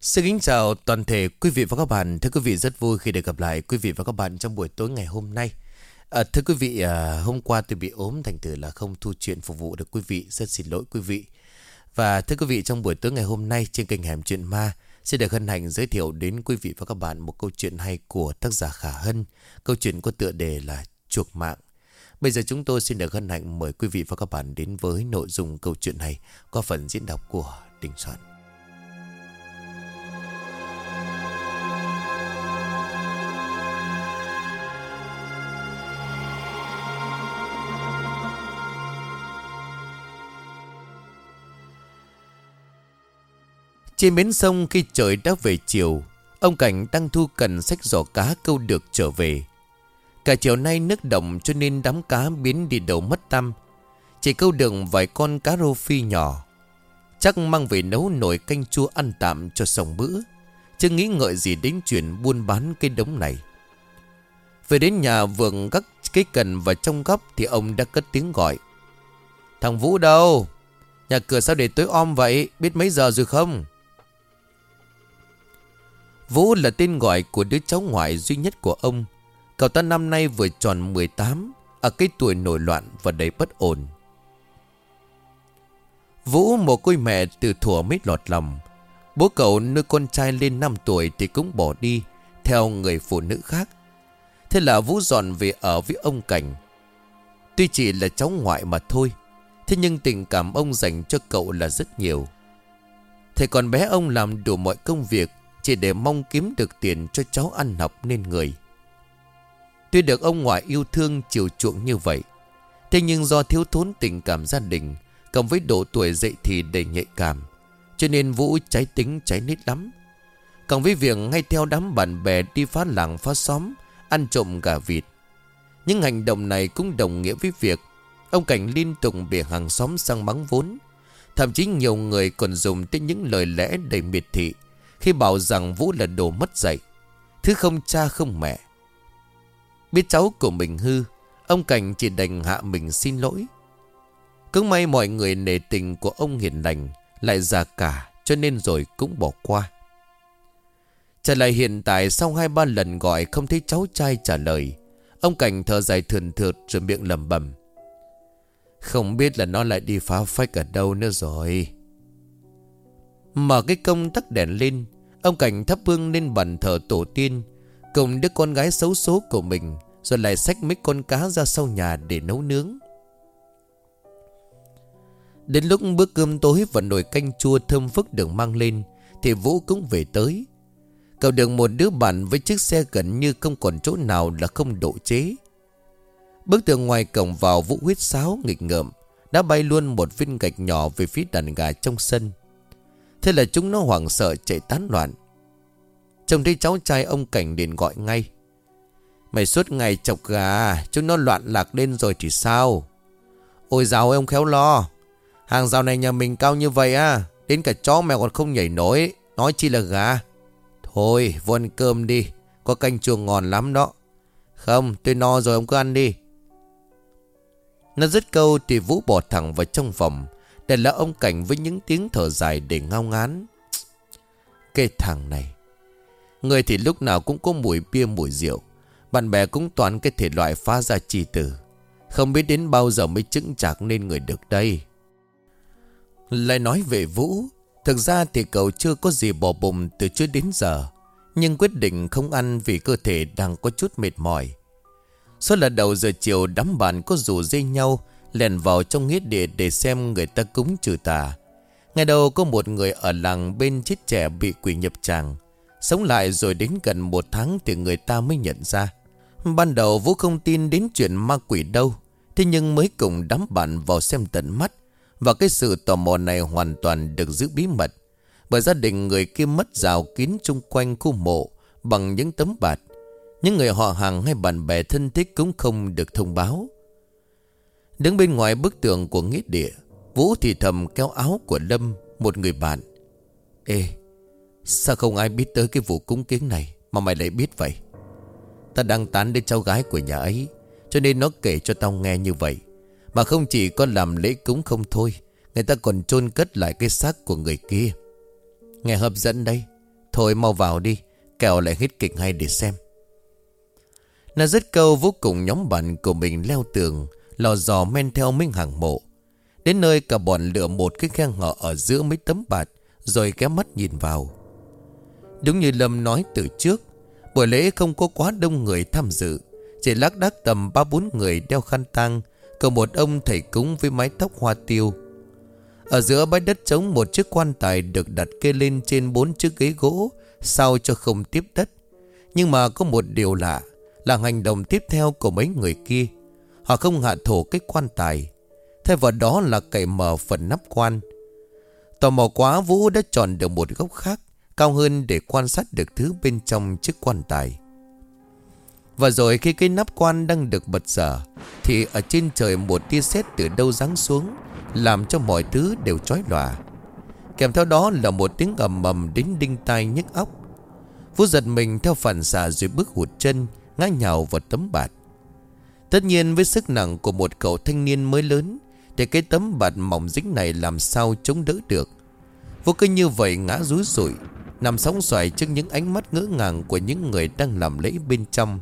Xin kính chào toàn thể quý vị và các bạn. Thưa quý vị rất vui khi được gặp lại quý vị và các bạn trong buổi tối ngày hôm nay. À, thưa quý vị, à, hôm qua tôi bị ốm thành thử là không thu chuyện phục vụ được quý vị. Rất xin lỗi quý vị. Và thưa quý vị, trong buổi tối ngày hôm nay trên kênh Hẻm Chuyện Ma xin được hân hạnh giới thiệu đến quý vị và các bạn một câu chuyện hay của tác giả Khả Hân. Câu chuyện có tựa đề là Chuộc Mạng. Bây giờ chúng tôi xin được hân hạnh mời quý vị và các bạn đến với nội dung câu chuyện này qua phần diễn đọc của Đình Soạn. Trên bến sông khi trời đã về chiều, Ông Cảnh đang thu cần sách giỏ cá câu được trở về. Cả chiều nay nước động cho nên đám cá biến đi đầu mất tâm Chỉ câu được vài con cá rô phi nhỏ. Chắc mang về nấu nồi canh chua ăn tạm cho sòng bữa. Chứ nghĩ ngợi gì đến chuyện buôn bán cái đống này. Về đến nhà vườn gắt cái cần và trong góc Thì ông đã cất tiếng gọi. Thằng Vũ đâu? Nhà cửa sao để tối om vậy? Biết mấy giờ rồi không? Vũ là tên gọi của đứa cháu ngoại duy nhất của ông. Cậu ta năm nay vừa tròn 18, ở cái tuổi nổi loạn và đầy bất ổn. Vũ một cô mẹ từ thuở mới lọt lòng. Bố cậu nuôi con trai lên 5 tuổi thì cũng bỏ đi theo người phụ nữ khác. Thế là Vũ dọn về ở với ông Cảnh. Tuy chỉ là cháu ngoại mà thôi, thế nhưng tình cảm ông dành cho cậu là rất nhiều. Thầy còn bé ông làm đủ mọi công việc chỉ để mong kiếm được tiền cho cháu ăn học nên người. Tuy được ông ngoại yêu thương chiều chuộng như vậy, Thế nhưng do thiếu thốn tình cảm gia đình, Cộng với độ tuổi dậy thì đầy nhạy cảm, Cho nên Vũ trái tính trái nít lắm. Cộng với việc ngay theo đám bạn bè đi phá làng phá xóm, Ăn trộm gà vịt, Những hành động này cũng đồng nghĩa với việc Ông Cảnh liên tục bị hàng xóm sang mắng vốn, Thậm chí nhiều người còn dùng tới những lời lẽ đầy miệt thị khi bảo rằng Vũ là đồ mất dạy. Thứ không cha không mẹ. Biết cháu của mình hư, Ông Cảnh chỉ đành hạ mình xin lỗi. Cứ may mọi người nề tình của ông hiền lành Lại già cả, Cho nên rồi cũng bỏ qua. Trở lại hiện tại Sau hai ba lần gọi không thấy cháu trai trả lời, Ông Cảnh thở dài thườn thượt Rồi miệng lầm bầm Không biết là nó lại đi phá phách ở đâu nữa rồi. Mở cái công tắt đèn lên, Ông Cảnh thắp hương lên bàn thờ tổ tiên, Cùng đứa con gái xấu số của mình, Rồi lại xách mấy con cá ra sau nhà để nấu nướng. Đến lúc bữa cơm tối và nồi canh chua thơm phức được mang lên, Thì Vũ cũng về tới. Cậu được một đứa bạn với chiếc xe gần như không còn chỗ nào là không độ chế. Bước từ ngoài cổng vào Vũ huyết sáo nghịch ngợm, Đã bay luôn một viên gạch nhỏ về phía đàn gà trong sân. Thế là chúng nó hoảng sợ chạy tán loạn. Trông thấy cháu trai ông Cảnh liền gọi ngay. Mày suốt ngày chọc gà, Chúng nó loạn lạc lên rồi thì sao? Ôi dào ông khéo lo. Hàng rào này nhà mình cao như vậy à Đến cả chó mèo còn không nhảy nổi, Nói chi là gà. Thôi, vô ăn cơm đi, Có canh chuồng ngon lắm đó. Không, tôi no rồi, ông cứ ăn đi. Nó dứt câu thì Vũ bỏ thẳng vào trong phòng để là ông Cảnh với những tiếng thở dài để ngao ngán. Cái thằng này. Người thì lúc nào cũng có mùi bia, mùi rượu. Bạn bè cũng toàn cái thể loại phá ra chi tử Không biết đến bao giờ mới chứng chạc nên người được đây. Lại nói về Vũ. Thực ra thì cậu chưa có gì bỏ bụng từ trước đến giờ. Nhưng quyết định không ăn vì cơ thể đang có chút mệt mỏi. Suốt là đầu giờ chiều đám bạn có rủ dây nhau Lèn vào trong nghĩa địa để xem người ta cúng trừ tà. Ngày đầu có một người ở làng bên chết trẻ bị quỷ nhập tràng. Sống lại rồi đến gần một tháng thì người ta mới nhận ra. Ban đầu Vũ không tin đến chuyện ma quỷ đâu, Thế nhưng mới cùng đám bạn vào xem tận mắt. Và cái sự tò mò này hoàn toàn được giữ bí mật. Bởi gia đình người kia mất rào kín chung quanh khu mộ Bằng những tấm bạt. Những người họ hàng hay bạn bè thân thích cũng không được thông báo. Đứng bên ngoài bức tường của nghĩa địa, Vũ thì thầm kéo áo của Lâm, Một người bạn. Ê, Sao không ai biết tới cái vụ cúng kiến này Mà mày lại biết vậy? Ta đang tán đến cháu gái của nhà ấy, Cho nên nó kể cho tao nghe như vậy. Mà không chỉ có làm lễ cúng không thôi, Người ta còn chôn cất lại cái xác của người kia. Nghe hấp dẫn đây Thôi mau vào đi Kèo lại hết kịch hay để xem. Nó rất câu vô cùng nhóm bạn của mình leo tường Lò dò men theo Minh hàng mộ. Đến nơi cả bọn lựa một cái khe ngọ ở giữa mấy tấm bạt, Rồi kéo mắt nhìn vào. Đúng như Lâm nói từ trước, Buổi lễ không có quá đông người tham dự, Chỉ lác đác tầm ba bốn người đeo khăn tang, cờ một ông thầy cúng với mái tóc hoa tiêu. Ở giữa bãi đất trống một chiếc quan tài được đặt kê lên trên bốn chiếc ghế gỗ, Sao cho không tiếp đất. Nhưng mà có một điều lạ, Là hành động tiếp theo của mấy người kia. Họ không hạ thổ cái quan tài. Thay vào đó là cậy mở phần nắp quan. Tò mò quá, Vũ đã chọn được một góc khác, Cao hơn để quan sát được thứ bên trong chiếc quan tài. Và rồi khi cái nắp quan đang được bật dở, Thì ở trên trời một tia sét từ đâu giáng xuống, Làm cho mọi thứ đều chói lòa. Kèm theo đó là một tiếng ầm ầm đến đinh tai nhức óc. Vũ giật mình theo phản xạ rồi bước hụt chân, Ngã nhào vào tấm bạt. Tất nhiên với sức nặng của một cậu thanh niên mới lớn, Thì cái tấm bạt mỏng dính này làm sao chống đỡ được? Vô cứ như vậy ngã rúi rủi Nằm sóng xoài trước những ánh mắt ngỡ ngàng Của những người đang làm lễ bên trong.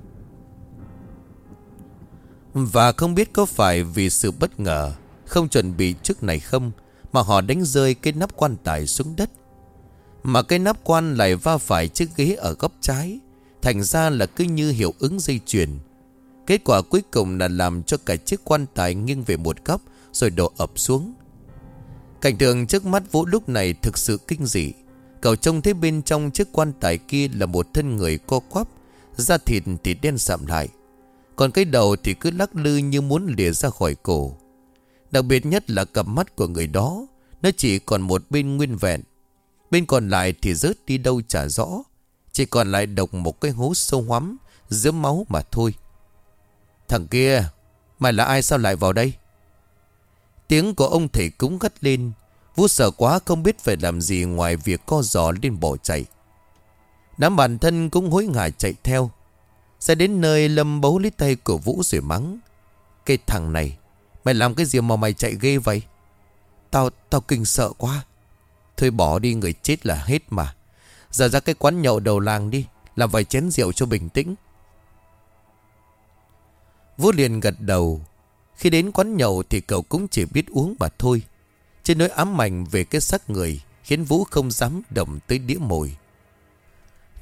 Và không biết có phải vì sự bất ngờ, Không chuẩn bị trước này không, Mà họ đánh rơi cái nắp quan tài xuống đất. Mà cái nắp quan lại va phải chiếc ghế ở góc trái, Thành ra là cứ như hiệu ứng dây chuyền Kết quả cuối cùng là làm cho cả chiếc quan tài nghiêng về một góc, Rồi đổ ập xuống. Cảnh tượng trước mắt Vũ lúc này thực sự kinh dị. Cậu trông thấy bên trong chiếc quan tài kia là một thân người co quắp, Da thịt thì đen sạm lại. Còn cái đầu thì cứ lắc lư như muốn lìa ra khỏi cổ. Đặc biệt nhất là cặp mắt của người đó, Nó chỉ còn một bên nguyên vẹn. Bên còn lại thì rớt đi đâu chả rõ, Chỉ còn lại độc một cái hố sâu hoắm, Giữa máu mà thôi. Thằng kia, Mày là ai sao lại vào đây? Tiếng của ông thầy cúng gắt lên Vũ sợ quá không biết phải làm gì Ngoài việc co giò lên bỏ chạy. Đám bản thân cũng hối ngại chạy theo, Sẽ đến nơi Lâm bấu lấy tay của Vũ rồi mắng. Cái thằng này, Mày làm cái gì mà mày chạy ghê vậy? Tao tao kinh sợ quá. Thôi bỏ đi, người chết là hết mà. Giờ ra cái quán nhậu đầu làng đi, Làm vài chén rượu cho bình tĩnh. Vũ liền gật đầu. Khi đến quán nhậu thì cậu cũng chỉ biết uống mà thôi. Trên nỗi ám ảnh về cái xác người Khiến Vũ không dám động tới đĩa mồi.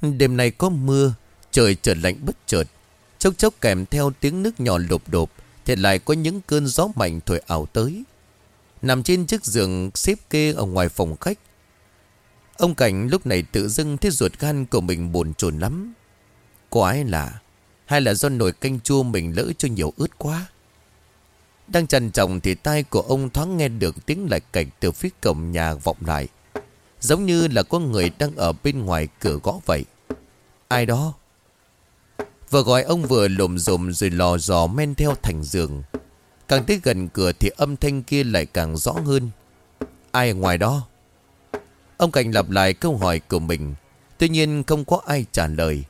Đêm nay có mưa, Trời trở lạnh bất chợt. Chốc chốc kèm theo tiếng nước nhỏ lộp đột Thì lại có những cơn gió mạnh thổi ảo tới. Nằm trên chiếc giường xếp kê ở ngoài phòng khách. Ông Cảnh lúc này tự dưng thấy ruột gan của mình buồn chồn lắm. Quái lạ? Hay là do nồi canh chua mình lỡ cho nhiều ướt quá? Đang trần trọng thì tai của ông thoáng nghe được tiếng lạch cạch từ phía cổng nhà vọng lại. Giống như là có người đang ở bên ngoài cửa gõ vậy. Ai đó? Vừa gọi ông vừa lồm rồm rồi lò dò men theo thành giường. Càng tới gần cửa thì âm thanh kia lại càng rõ hơn. Ai ở ngoài đó? Ông Cảnh lặp lại câu hỏi của mình. Tuy nhiên không có ai trả lời.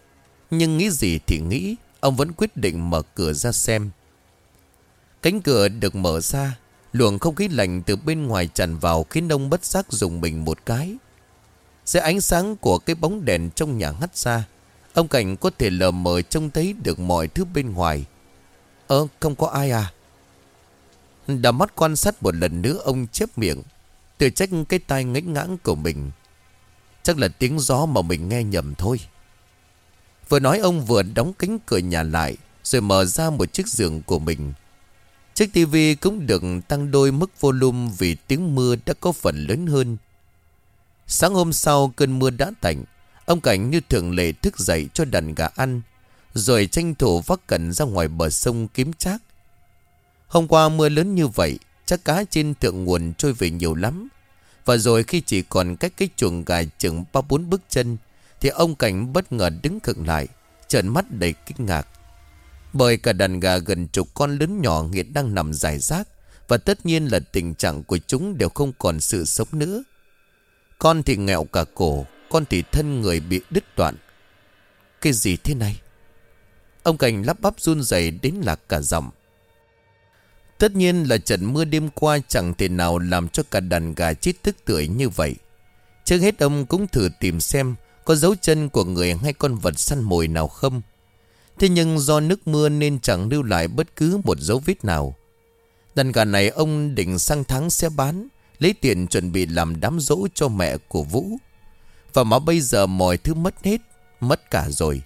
Nhưng nghĩ gì thì nghĩ. Ông vẫn quyết định mở cửa ra xem. Cánh cửa được mở ra, Luồng không khí lạnh từ bên ngoài tràn vào Khiến ông bất giác dùng mình một cái. Sẽ ánh sáng của cái bóng đèn trong nhà hắt ra, Ông Cảnh có thể lờ mờ trông thấy được mọi thứ bên ngoài. Ơ, không có ai à? Đã mắt quan sát một lần nữa, ông chép miệng, Tự trách cái tai ngách ngãng của mình. Chắc là tiếng gió mà mình nghe nhầm thôi. Vừa nói ông vừa đóng cánh cửa nhà lại, Rồi mở ra một chiếc giường của mình. Chiếc tivi cũng được tăng đôi mức volume Vì tiếng mưa đã có phần lớn hơn. Sáng hôm sau, cơn mưa đã tạnh. Ông Cảnh như thường lệ thức dậy cho đàn gà ăn, Rồi tranh thủ vác cẩn ra ngoài bờ sông kiếm chác. Hôm qua mưa lớn như vậy Chắc cá trên thượng nguồn trôi về nhiều lắm. Và rồi khi chỉ còn cách cái chuồng gà chừng ba bốn bước chân thì ông Cảnh bất ngờ đứng khựng lại, Trợn mắt đầy kinh ngạc. Bởi cả đàn gà gần chục con lớn nhỏ hiện đang nằm dài rác, Và tất nhiên là tình trạng của chúng đều không còn sự sống nữa. Con thì nghẹo cả cổ, Con thì thân người bị đứt đoạn. Cái gì thế này? Ông Cảnh lắp bắp run rẩy đến lạc cả giọng. Tất nhiên là trận mưa đêm qua chẳng thể nào làm cho cả đàn gà chết tức tưởi như vậy. Trước hết ông cũng thử tìm xem có dấu chân của người hay con vật săn mồi nào không? Thế nhưng do nước mưa nên chẳng lưu lại bất cứ một dấu vết nào. Đàn gà này ông định sang tháng sẽ bán, Lấy tiền chuẩn bị làm đám dỗ cho mẹ của Vũ. Và mà bây giờ mọi thứ mất hết, Mất cả rồi.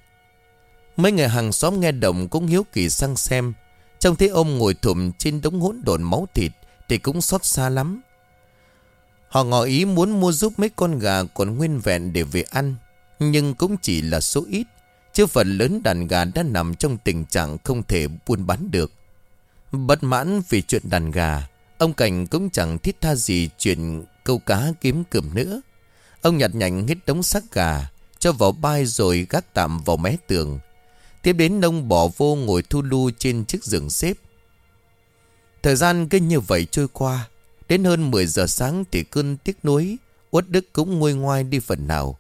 Mấy người hàng xóm nghe động cũng hiếu kỳ sang xem. Trông thấy ông ngồi thụm trên đống hỗn độn máu thịt Thì cũng xót xa lắm. Họ ngỏ ý muốn mua giúp mấy con gà còn nguyên vẹn để về ăn. Nhưng cũng chỉ là số ít, Chứ phần lớn đàn gà đã nằm trong tình trạng không thể buôn bán được. Bất mãn vì chuyện đàn gà, Ông Cảnh cũng chẳng thiết tha gì chuyện câu cá kiếm cơm nữa. Ông nhặt nhạnh hết đống xác gà, Cho vào bay rồi gác tạm vào mé tường. Tiếp đến ông bỏ vô ngồi thu lưu trên chiếc giường xếp. Thời gian cứ như vậy trôi qua, Đến hơn 10 giờ sáng thì cơn tiếc nuối, Uất Đức cũng nguôi ngoai đi phần nào.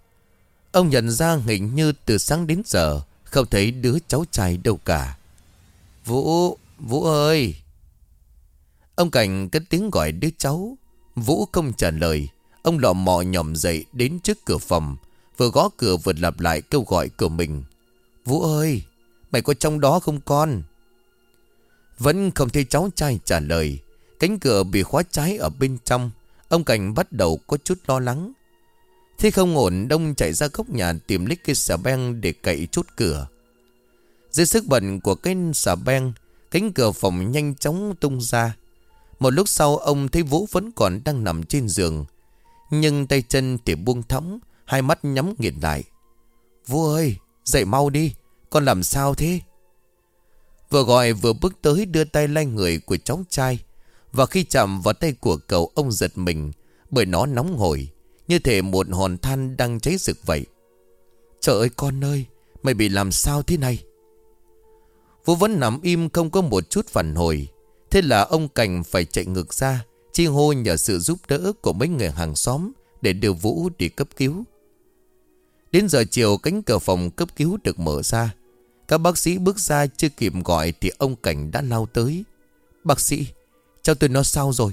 Ông nhận ra hình như từ sáng đến giờ Không thấy đứa cháu trai đâu cả. Vũ, Vũ ơi! Ông Cảnh cất tiếng gọi đứa cháu. Vũ không trả lời. Ông lọ mò nhòm dậy đến trước cửa phòng Vừa gõ cửa vừa lặp lại câu gọi của mình. Vũ ơi Mày có trong đó không con? Vẫn không thấy cháu trai trả lời. Cánh cửa bị khóa trái ở bên trong. Ông Cảnh bắt đầu có chút lo lắng. Thế không ổn, Đông chạy ra góc nhà tìm lấy cây xà beng để cậy chốt cửa. Dưới sức bận của cái xà beng, Cánh cửa phòng nhanh chóng tung ra. Một lúc sau, ông thấy Vũ vẫn còn đang nằm trên giường, Nhưng tay chân thì buông thõng, Hai mắt nhắm nghiền lại. Vũ ơi, dậy mau đi, Con làm sao thế? Vừa gọi vừa bước tới đưa tay lay người của cháu trai, Và khi chạm vào tay của cậu, ông giật mình, Bởi nó nóng hổi. Như thể một hòn than đang cháy rực vậy. Trời ơi, con ơi, Mày bị làm sao thế này? Vũ vẫn nằm im, không có một chút phản hồi. Thế là ông Cảnh phải chạy ngược ra, Chi hô nhờ sự giúp đỡ của mấy người hàng xóm Để đưa Vũ đi cấp cứu. Đến giờ chiều, cánh cửa phòng cấp cứu được mở ra. Các bác sĩ bước ra chưa kịp gọi Thì ông Cảnh đã lao tới. Bác sĩ, Cháu tôi nó sao rồi?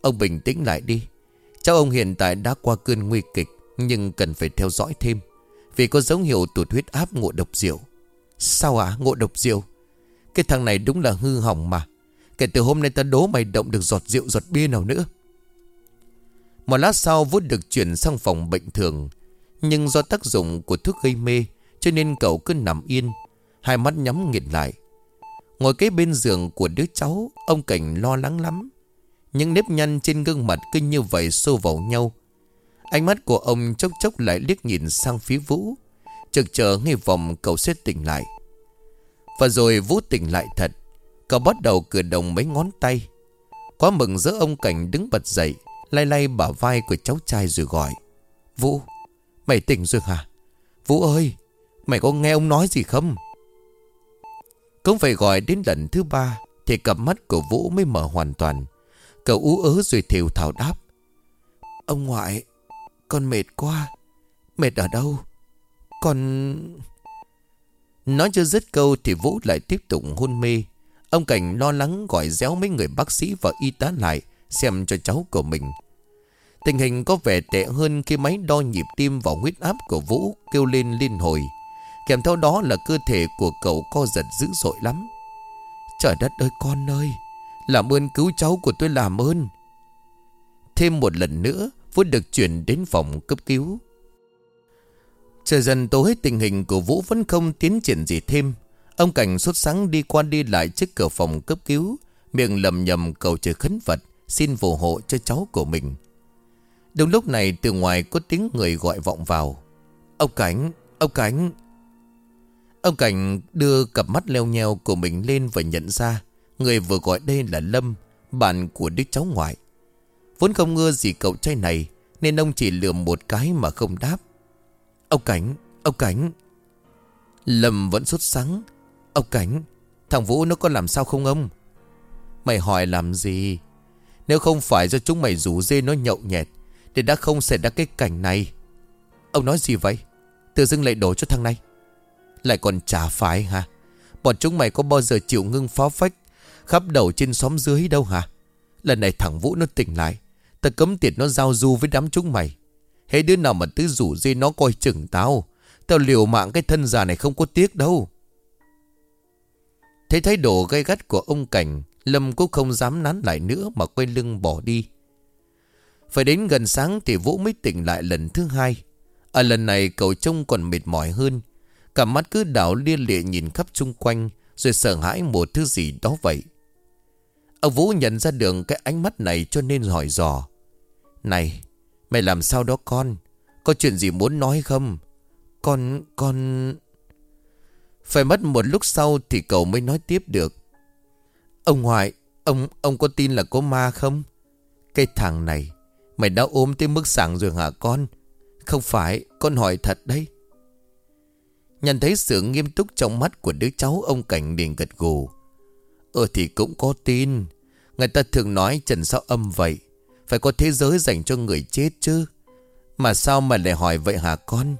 Ông bình tĩnh lại đi. Cháu ông hiện tại đã qua cơn nguy kịch, Nhưng cần phải theo dõi thêm. Vì có dấu hiệu tụt huyết áp ngộ độc rượu. Sao ạ, ngộ độc rượu? Cái thằng này đúng là hư hỏng mà. Kể từ hôm nay ta đố mày động được giọt rượu, giọt bia nào nữa. Một lát sau Vút được chuyển sang phòng bệnh thường. Nhưng do tác dụng của thuốc gây mê, Cho nên cậu cứ nằm yên. Hai mắt nhắm nghiệt lại. Ngồi kế bên giường của đứa cháu, Ông Cảnh lo lắng lắm. Những nếp nhăn trên gương mặt cứ như vậy xô vào nhau. Ánh mắt của ông chốc chốc lại liếc nhìn sang phía Vũ. Trực chờ hy vọng cậu sẽ tỉnh lại. Và rồi Vũ tỉnh lại thật. Cậu bắt đầu cử động mấy ngón tay. Quá mừng giữa ông Cảnh đứng bật dậy Lay lay bả vai của cháu trai rồi gọi. Vũ, Mày tỉnh rồi hả? Vũ ơi, Mày có nghe ông nói gì không? Cũng phải gọi đến lần thứ ba Thì cặp mắt của Vũ mới mở hoàn toàn. Cậu ú ớ rồi thều thảo đáp. Ông ngoại, Con mệt quá. Mệt ở đâu? Con... Nói chưa dứt câu thì Vũ lại tiếp tục hôn mê. Ông Cảnh lo lắng gọi réo mấy người bác sĩ và y tá lại, Xem cho cháu của mình. Tình hình có vẻ tệ hơn khi máy đo nhịp tim và huyết áp của Vũ kêu lên liên hồi. Kèm theo đó là cơ thể của cậu co giật dữ dội lắm. Trời đất ơi, con ơi! Làm ơn cứu cháu của tôi làm ơn. Thêm một lần nữa Vũ được chuyển đến phòng cấp cứu. Trời dần tối, tình hình của Vũ vẫn không tiến triển gì thêm. Ông Cảnh sốt sáng đi qua đi lại trước cửa phòng cấp cứu, Miệng lầm nhầm cầu trời khấn Phật, Xin phù hộ cho cháu của mình. Đúng lúc này, từ ngoài có tiếng người gọi vọng vào. Ông Cảnh Ông Cảnh. Ông Cảnh đưa cặp mắt leo nheo của mình lên và nhận ra. Người vừa gọi đây là Lâm, Bạn của đứa cháu ngoại. Vốn không ngưa gì cậu trai này, Nên ông chỉ lườm một cái mà không đáp. Ông Cảnh Ông Cảnh. Lâm vẫn sốt sắng. Ông Cảnh, Thằng Vũ nó có làm sao không ông? Mày hỏi làm gì? Nếu không phải do chúng mày rủ dê nó nhậu nhẹt, Thì đã không xảy ra cái cảnh này. Ông nói gì vậy? Tự dưng lại đổ cho thằng này. Lại còn trả phải hả? Bọn chúng mày có bao giờ chịu ngưng phá phách Khắp đầu trên xóm dưới đâu hả? Lần này thằng Vũ nó tỉnh lại. Ta cấm tiệt nó giao du với đám chúng mày. Hết đứa nào mà tứ rủ dê nó coi chừng tao Tao liều mạng cái thân già này không có tiếc đâu. Thấy thái độ gay gắt của ông Cảnh, Lâm cũng không dám nán lại nữa Mà quay lưng bỏ đi. Phải đến gần sáng thì Vũ mới tỉnh lại lần thứ hai. Ở lần này cậu trông còn mệt mỏi hơn. Cả mắt cứ đảo liên lịa nhìn khắp chung quanh, Rồi sợ hãi một thứ gì đó vậy. Ông Vũ nhận ra được cái ánh mắt này cho nên hỏi dò. Này, Mày làm sao đó con? Có chuyện gì muốn nói không? Con con Phải mất một lúc sau Thì cậu mới nói tiếp được. Ông ngoại, Ông ông có tin là có ma không? Cái thằng này, Mày đã ôm tới mức sảng rồi hả con? Không phải, con hỏi thật đấy. Nhận thấy sự nghiêm túc trong mắt của đứa cháu, Ông Cảnh liền gật gù. Ờ thì cũng có tin. Người ta thường nói trần sao âm vậy? Phải có thế giới dành cho người chết chứ. Mà sao mà lại hỏi vậy hả con?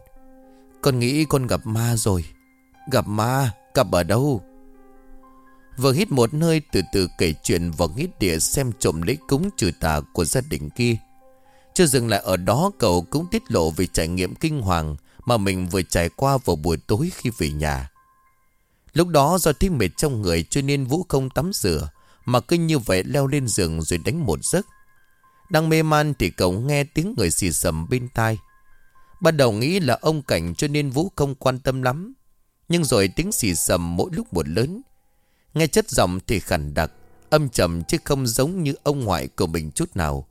Con nghĩ con gặp ma rồi. Gặp ma? Gặp ở đâu? Vừa hít một hơi, từ từ kể chuyện Và hít địa xem trộm lấy cúng trừ tà Của gia đình kia. Chưa dừng lại ở đó, cậu cũng tiết lộ Về trải nghiệm kinh hoàng Mà mình vừa trải qua vào buổi tối khi về nhà. Lúc đó do thích mệt trong người Cho nên Vũ không tắm rửa. Mà cứ như vậy leo lên giường rồi đánh một giấc. Đang mê man thì cậu nghe tiếng người xì sầm bên tai. Ban đầu nghĩ là ông Cảnh cho nên Vũ không quan tâm lắm. Nhưng rồi tiếng xì sầm mỗi lúc một lớn. Nghe chất giọng thì khẳng đặc, Âm trầm chứ không giống như ông ngoại của mình chút nào.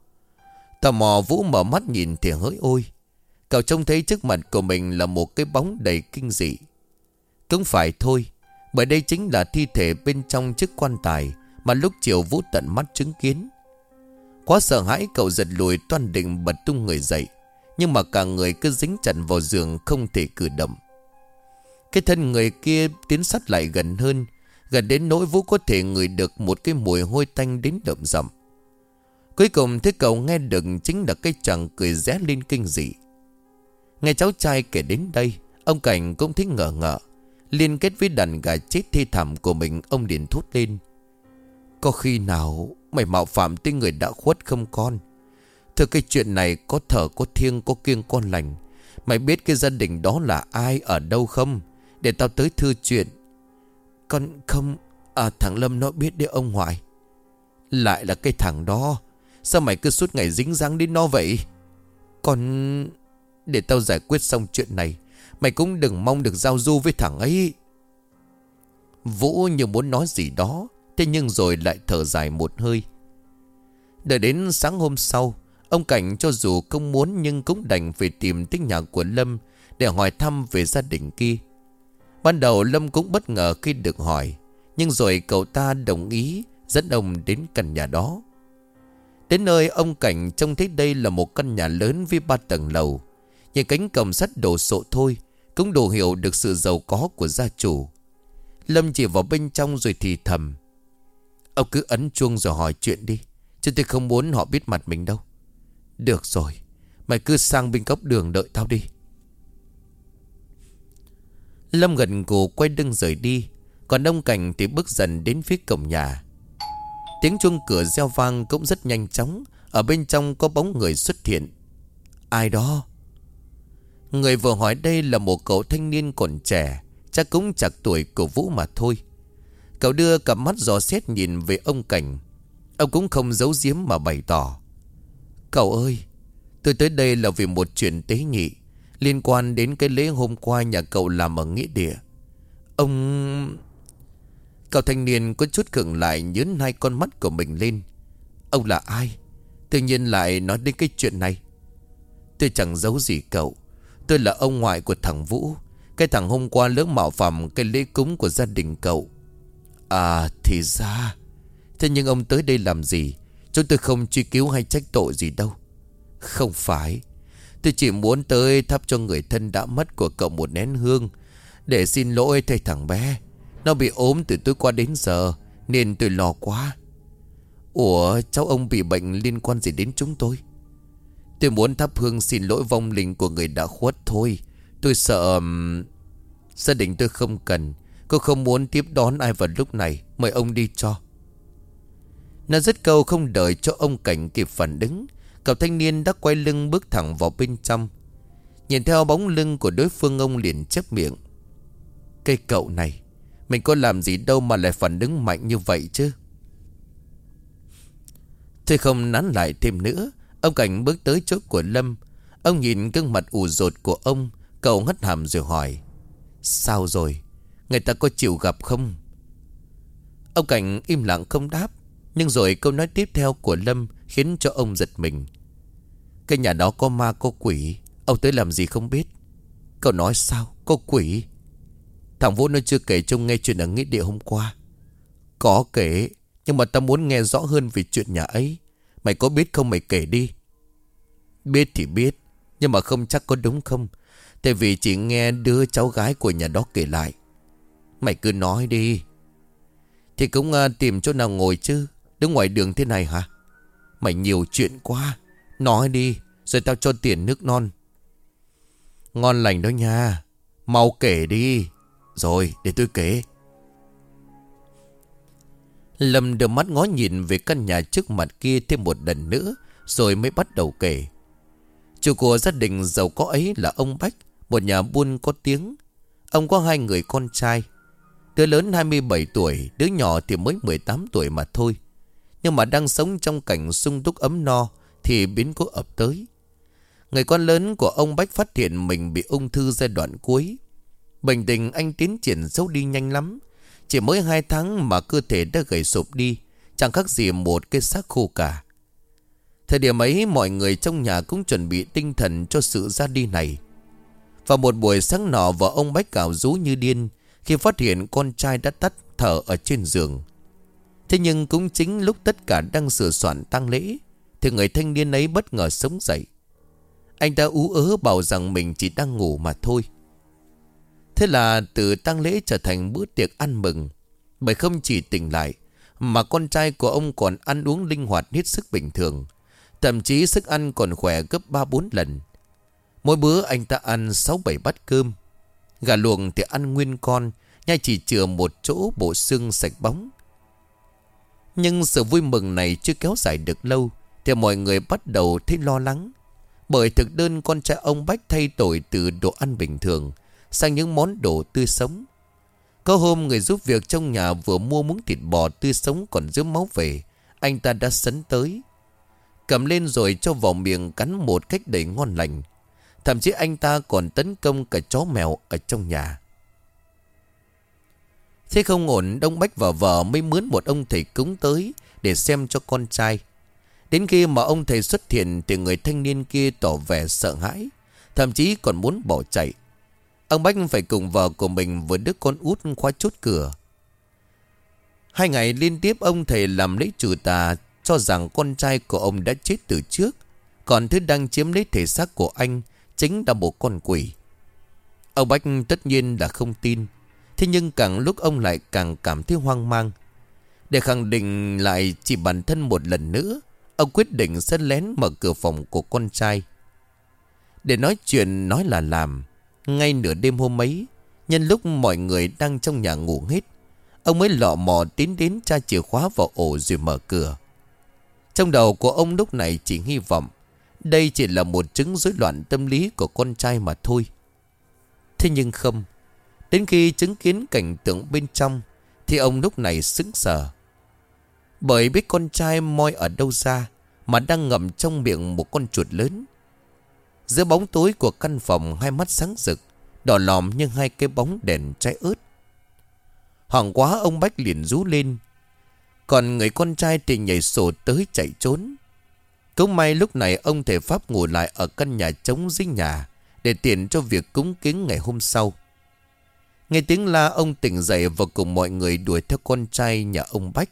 Tò mò Vũ mở mắt nhìn thì hỡi ôi, Cậu trông thấy trước mặt của mình là một cái bóng đầy kinh dị. Cũng phải thôi, Bởi đây chính là thi thể bên trong chiếc quan tài. Mà lúc chiều Vũ tận mắt chứng kiến. Quá sợ hãi cậu giật lùi toan định bật tung người dậy. Nhưng mà cả người cứ dính chặt vào giường không thể cử động. Cái thân người kia tiến sát lại gần hơn, Gần đến nỗi Vũ có thể ngửi được một cái mùi hôi tanh đến đậm rầm Cuối cùng thế cậu nghe được chính là cái chàng cười ré lên kinh dị. Nghe cháu trai kể đến đây, Ông Cảnh cũng thích ngờ ngợ, Liên kết với đàn gà chết thi thảm của mình, Ông liền thốt lên. Có khi nào mày mạo phạm tới người đã khuất không con? Thưa, cái chuyện này có thở, có thiêng, có kiêng con lành. Mày biết cái gia đình đó là ai, ở đâu không? Để tao tới thư chuyện. Con không À thằng Lâm nó biết đấy ông ngoại Lại là cái thằng đó. Sao mày cứ suốt ngày dính dáng đến nó vậy? Con, Để tao giải quyết xong chuyện này, Mày cũng đừng mong được giao du với thằng ấy. Vũ như muốn nói gì đó Thế nhưng rồi lại thở dài một hơi. Đợi đến sáng hôm sau, Ông Cảnh cho dù không muốn Nhưng cũng đành phải tìm tới nhà của Lâm Để hỏi thăm về gia đình kia. Ban đầu Lâm cũng bất ngờ khi được hỏi, Nhưng rồi cậu ta đồng ý Dẫn ông đến căn nhà đó. Đến nơi, ông Cảnh trông thấy đây là một căn nhà lớn với ba tầng lầu. Nhìn cánh cổng sắt đồ sộ thôi, Cũng đủ hiểu được sự giàu có của gia chủ. Lâm chỉ vào bên trong rồi thì thầm Ông cứ ấn chuông rồi hỏi chuyện đi, Chứ tôi không muốn họ biết mặt mình đâu. Được rồi, Mày cứ sang bên cốc đường đợi tao đi. Lâm gần cổ quay lưng rời đi, Còn ông Cảnh thì bước dần đến phía cổng nhà. Tiếng chuông cửa reo vang cũng rất nhanh chóng, Ở bên trong có bóng người xuất hiện. Ai đó? Người vừa hỏi đây là một cậu thanh niên còn trẻ, Chắc cũng chạc tuổi của Vũ mà thôi. Cậu đưa cặp mắt dò xét nhìn về ông Cảnh. Ông cũng không giấu giếm mà bày tỏ. Cậu ơi, Tôi tới đây là vì một chuyện tế nhị, Liên quan đến cái lễ hôm qua nhà cậu làm ở nghĩa địa. Ông... Cậu thanh niên có chút khựng lại nhớn hai con mắt của mình lên. Ông là ai? Tự nhiên lại nói đến cái chuyện này. Tôi chẳng giấu gì cậu. Tôi là ông ngoại của thằng Vũ. Cái thằng hôm qua lớn mạo phạm cái lễ cúng của gia đình cậu. À thì ra. Thế nhưng ông tới đây làm gì? Chúng tôi không truy cứu hay trách tội gì đâu. Không phải. Tôi chỉ muốn tới thắp cho người thân đã mất của cậu một nén hương, Để xin lỗi thầy thằng bé. Nó bị ốm từ tối qua đến giờ, Nên tôi lo quá. Ủa, cháu ông bị bệnh liên quan gì đến chúng tôi? Tôi muốn thắp hương xin lỗi vong linh của người đã khuất thôi. Tôi sợ Gia đình tôi không cần. Cô không muốn tiếp đón ai vào lúc này, Mời ông đi cho. Nó rất câu không đợi cho ông Cảnh kịp phản ứng Cậu thanh niên đã quay lưng bước thẳng vào bên trong. Nhìn theo bóng lưng của đối phương, ông liền chép miệng. Cây cậu này, Mình có làm gì đâu mà lại phản ứng mạnh như vậy chứ? Thôi không nán lại thêm nữa, Ông Cảnh bước tới chỗ của Lâm. Ông nhìn gương mặt ủ rột của ông, Cậu hất hàm rồi hỏi, Sao rồi? Người ta có chịu gặp không? Ông Cảnh im lặng không đáp, Nhưng rồi câu nói tiếp theo của Lâm Khiến cho ông giật mình. Cái nhà đó có ma, có quỷ, Ông tới làm gì không biết? Cậu nói sao? Có quỷ? Thằng Vũ nó chưa kể cho nghe chuyện ở nghĩa địa hôm qua. Có kể, Nhưng mà ta muốn nghe rõ hơn về chuyện nhà ấy. Mày có biết không? Mày kể đi. Biết thì biết, Nhưng mà không chắc có đúng không? Tại vì chỉ nghe đứa cháu gái của nhà đó kể lại. Mày cứ nói đi. Thì cũng uh, tìm chỗ nào ngồi chứ. Đứng ngoài đường thế này hả? Mày nhiều chuyện quá. Nói đi Rồi tao cho tiền nước non. Ngon lành đó nha. Mau kể đi. Rồi để tôi kể. Lâm đưa mắt ngó nhìn về căn nhà trước mặt kia thêm một lần nữa Rồi mới bắt đầu kể. Chủ của gia đình giàu có ấy là ông Bách Một nhà buôn có tiếng. Ông có hai người con trai. Đứa lớn 27 tuổi, Đứa nhỏ thì mới 18 tuổi mà thôi. Nhưng mà đang sống trong cảnh sung túc ấm no Thì biến cố ập tới. Người con lớn của ông Bách phát hiện mình bị ung thư giai đoạn cuối. Bệnh tình anh tiến triển xấu đi nhanh lắm. Chỉ mới 2 tháng mà cơ thể đã gầy sụp đi, Chẳng khác gì một cái xác khô cả. Thời điểm ấy, mọi người trong nhà cũng chuẩn bị tinh thần cho sự ra đi này. Và một buổi sáng nọ, vợ ông Bách cào rú như điên khi phát hiện con trai đã tắt thở ở trên giường. Thế nhưng cũng chính lúc tất cả đang sửa soạn tang lễ, Thì người thanh niên ấy bất ngờ sống dậy. Anh ta ú ớ bảo rằng mình chỉ đang ngủ mà thôi. Thế là từ tang lễ trở thành bữa tiệc ăn mừng. Bởi không chỉ tỉnh lại, Mà con trai của ông còn ăn uống linh hoạt hết sức bình thường. Thậm chí sức ăn còn khỏe gấp 3-4 lần. Mỗi bữa anh ta ăn 6-7 bát cơm. Gà luồng thì ăn nguyên con, Nhai chỉ chừa một chỗ bộ xương sạch bóng. Nhưng sự vui mừng này chưa kéo dài được lâu, Thì mọi người bắt đầu thấy lo lắng. Bởi thực đơn con trai ông Bách thay đổi từ đồ ăn bình thường Sang những món đồ tươi sống. Có hôm người giúp việc trong nhà vừa mua muỗng thịt bò tươi sống còn giữ máu về, Anh ta đã sấn tới. Cầm lên rồi cho vào miệng cắn một cách đầy ngon lành. Thậm chí anh ta còn tấn công cả chó mèo ở trong nhà. Thế không ổn, Đông Bách và vợ mới mướn một ông thầy cúng tới Để xem cho con trai. Đến khi mà ông thầy xuất hiện Thì người thanh niên kia tỏ vẻ sợ hãi, Thậm chí còn muốn bỏ chạy. Ông Bách phải cùng vợ của mình Với đứa con út khóa chốt cửa. Hai ngày liên tiếp ông thầy làm lễ trừ tà cho rằng con trai của ông đã chết từ trước, Còn thứ đang chiếm lấy thể xác của anh Chính là một con quỷ. Ông Bách tất nhiên là không tin, Thế nhưng càng lúc ông lại càng cảm thấy hoang mang. Để khẳng định lại chỉ bản thân một lần nữa, Ông quyết định sẽ lén mở cửa phòng của con trai. Để nói chuyện, nói là làm, Ngay nửa đêm hôm ấy, Nhân lúc mọi người đang trong nhà ngủ hết, Ông mới lọ mò tiến đến tra chìa khóa vào ổ rồi mở cửa. Trong đầu của ông lúc này chỉ hy vọng đây chỉ là một chứng rối loạn tâm lý của con trai mà thôi. Thế nhưng không, Đến khi chứng kiến cảnh tượng bên trong, Thì ông lúc này sững sờ. Bởi biết con trai moi ở đâu ra Mà đang ngậm trong miệng một con chuột lớn. Giữa bóng tối của căn phòng Hai mắt sáng rực, Đỏ lòm như hai cái bóng đèn trái ớt Hoàng quá ông Bách liền rú lên. Còn người con trai thì nhảy sổ tới chạy trốn. Cũng may lúc này ông thể Pháp ngủ lại ở căn nhà trống dưới nhà Để tiện cho việc cúng kiến ngày hôm sau. Nghe tiếng la, ông tỉnh dậy và cùng mọi người đuổi theo con trai nhà ông Bách.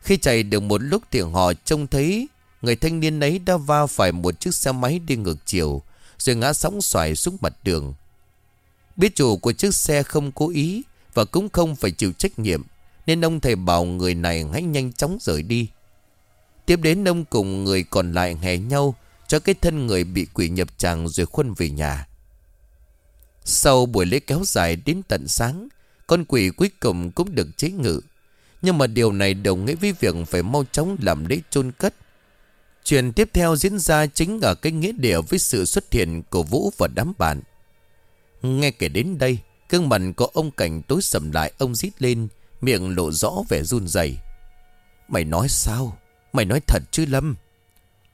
Khi chạy được một lúc thì họ trông thấy Người thanh niên ấy đã va phải một chiếc xe máy đi ngược chiều, Rồi ngã sóng xoài xuống mặt đường. Biết chủ của chiếc xe không cố ý Và cũng không phải chịu trách nhiệm, nên ông thầy bảo người này hãy nhanh chóng rời đi. Tiếp đến ông cùng người còn lại hè nhau Cho cái thân người bị quỷ nhập tràng rồi khuân về nhà Sau buổi lễ kéo dài đến tận sáng Con quỷ cuối cùng cũng được chế ngự Nhưng mà điều này đồng nghĩa với việc phải mau chóng làm lễ chôn cất Chuyện tiếp theo diễn ra chính ở cái nghĩa địa với sự xuất hiện của Vũ và đám bạn. Nghe kể đến đây, cương mặt của ông Cảnh tối sầm lại ông rít lên, miệng lộ rõ vẻ run rẩy. Mày nói sao? Mày nói thật chứ Lâm?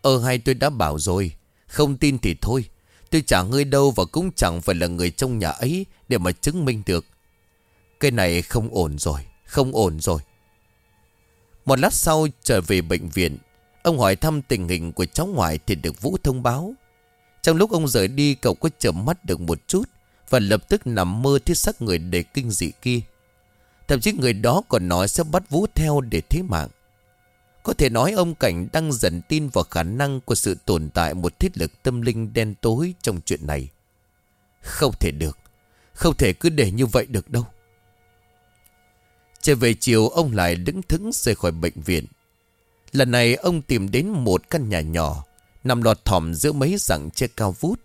Ờ hay tôi đã bảo rồi, không tin thì thôi. Tôi chẳng ngươi đâu và cũng chẳng phải là người trong nhà ấy để mà chứng minh được. Cái này không ổn rồi, không ổn rồi. Một lát sau trở về bệnh viện, ông hỏi thăm tình hình của cháu ngoại thì được Vũ thông báo. Trong lúc ông rời đi cậu có chậm mắt được một chút và lập tức nằm mơ thiết sắc người đầy kinh dị kia. Thậm chí người đó còn nói sẽ bắt Vũ theo để thế mạng. Có thể nói ông Cảnh đang dần tin vào khả năng của sự tồn tại một thiết lực tâm linh đen tối trong chuyện này. Không thể được. Không thể cứ để như vậy được đâu. Trở về chiều ông lại đứng thững rời khỏi bệnh viện. Lần này ông tìm đến một căn nhà nhỏ, nằm lọt thỏm giữa mấy rặng che cao vút.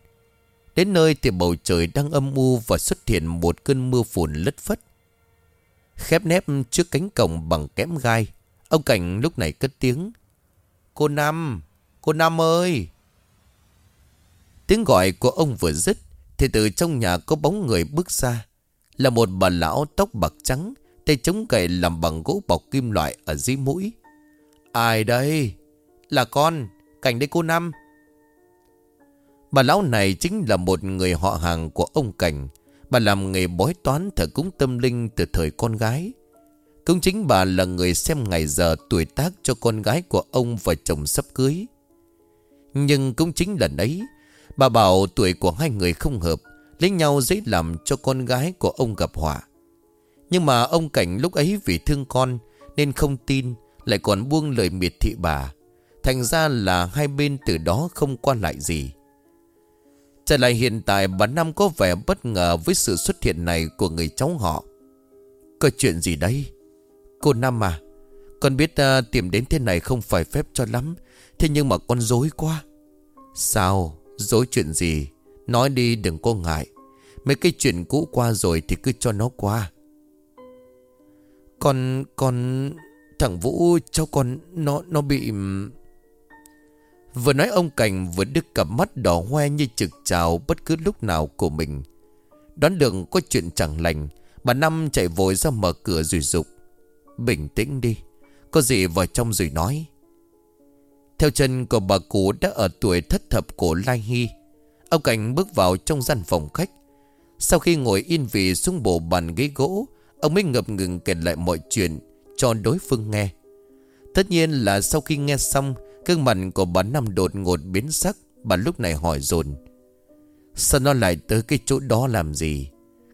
Đến nơi thì bầu trời đang âm u và xuất hiện một cơn mưa phùn lất phất. Khép nép trước cánh cổng bằng kẽm gai, ông Cảnh lúc này cất tiếng. Cô Năm, cô Năm ơi! Tiếng gọi của ông vừa dứt, thì từ trong nhà có bóng người bước ra. Là một bà lão tóc bạc trắng, Tay chống gậy làm bằng gỗ bọc kim loại ở dưới mũi Ai đây Là con Cảnh đây cô Năm Bà lão này chính là một người họ hàng của ông Cảnh Bà làm nghề bói toán thờ cúng tâm linh từ thời con gái cũng chính bà là người xem ngày giờ tuổi tác cho con gái của ông và chồng sắp cưới. Nhưng cũng chính lần ấy, Bà bảo tuổi của hai người không hợp, Lấy nhau dễ làm cho con gái của ông gặp họa. Nhưng mà ông Cảnh lúc ấy vì thương con Nên không tin, Lại còn buông lời miệt thị bà. Thành ra là hai bên từ đó không qua lại gì. Trở lại hiện tại, bà Năm có vẻ bất ngờ với sự xuất hiện này của người cháu họ. Có chuyện gì đây? Cô Năm à Con biết ờ, uh, tìm đến thế này không phải phép cho lắm Thế nhưng mà con dối quá Sao? Dối chuyện gì? Nói đi đừng có ngại Mấy cái chuyện cũ qua rồi thì cứ cho nó qua con, con... Thằng Vũ cháu con nó nó bị... Vừa nói ông Cảnh vừa đứt cặp mắt đỏ hoe như trực trào bất cứ lúc nào của mình. Đoán được có chuyện chẳng lành, bà Năm chạy vội ra mở cửa rồi rục Bình tĩnh đi, có gì vào trong rồi nói. Theo chân của bà cụ đã ở tuổi thất thập cổ Lai Hy, ông Cảnh bước vào trong gian phòng khách. Sau khi ngồi yên vị xuống bộ bàn ghế gỗ, Ông mới ngập ngừng kể lại mọi chuyện Cho đối phương nghe. Tất nhiên là sau khi nghe xong Cương mặt của bà Năm đột ngột biến sắc Bà lúc này hỏi dồn. Sao nó lại tới cái chỗ đó làm gì?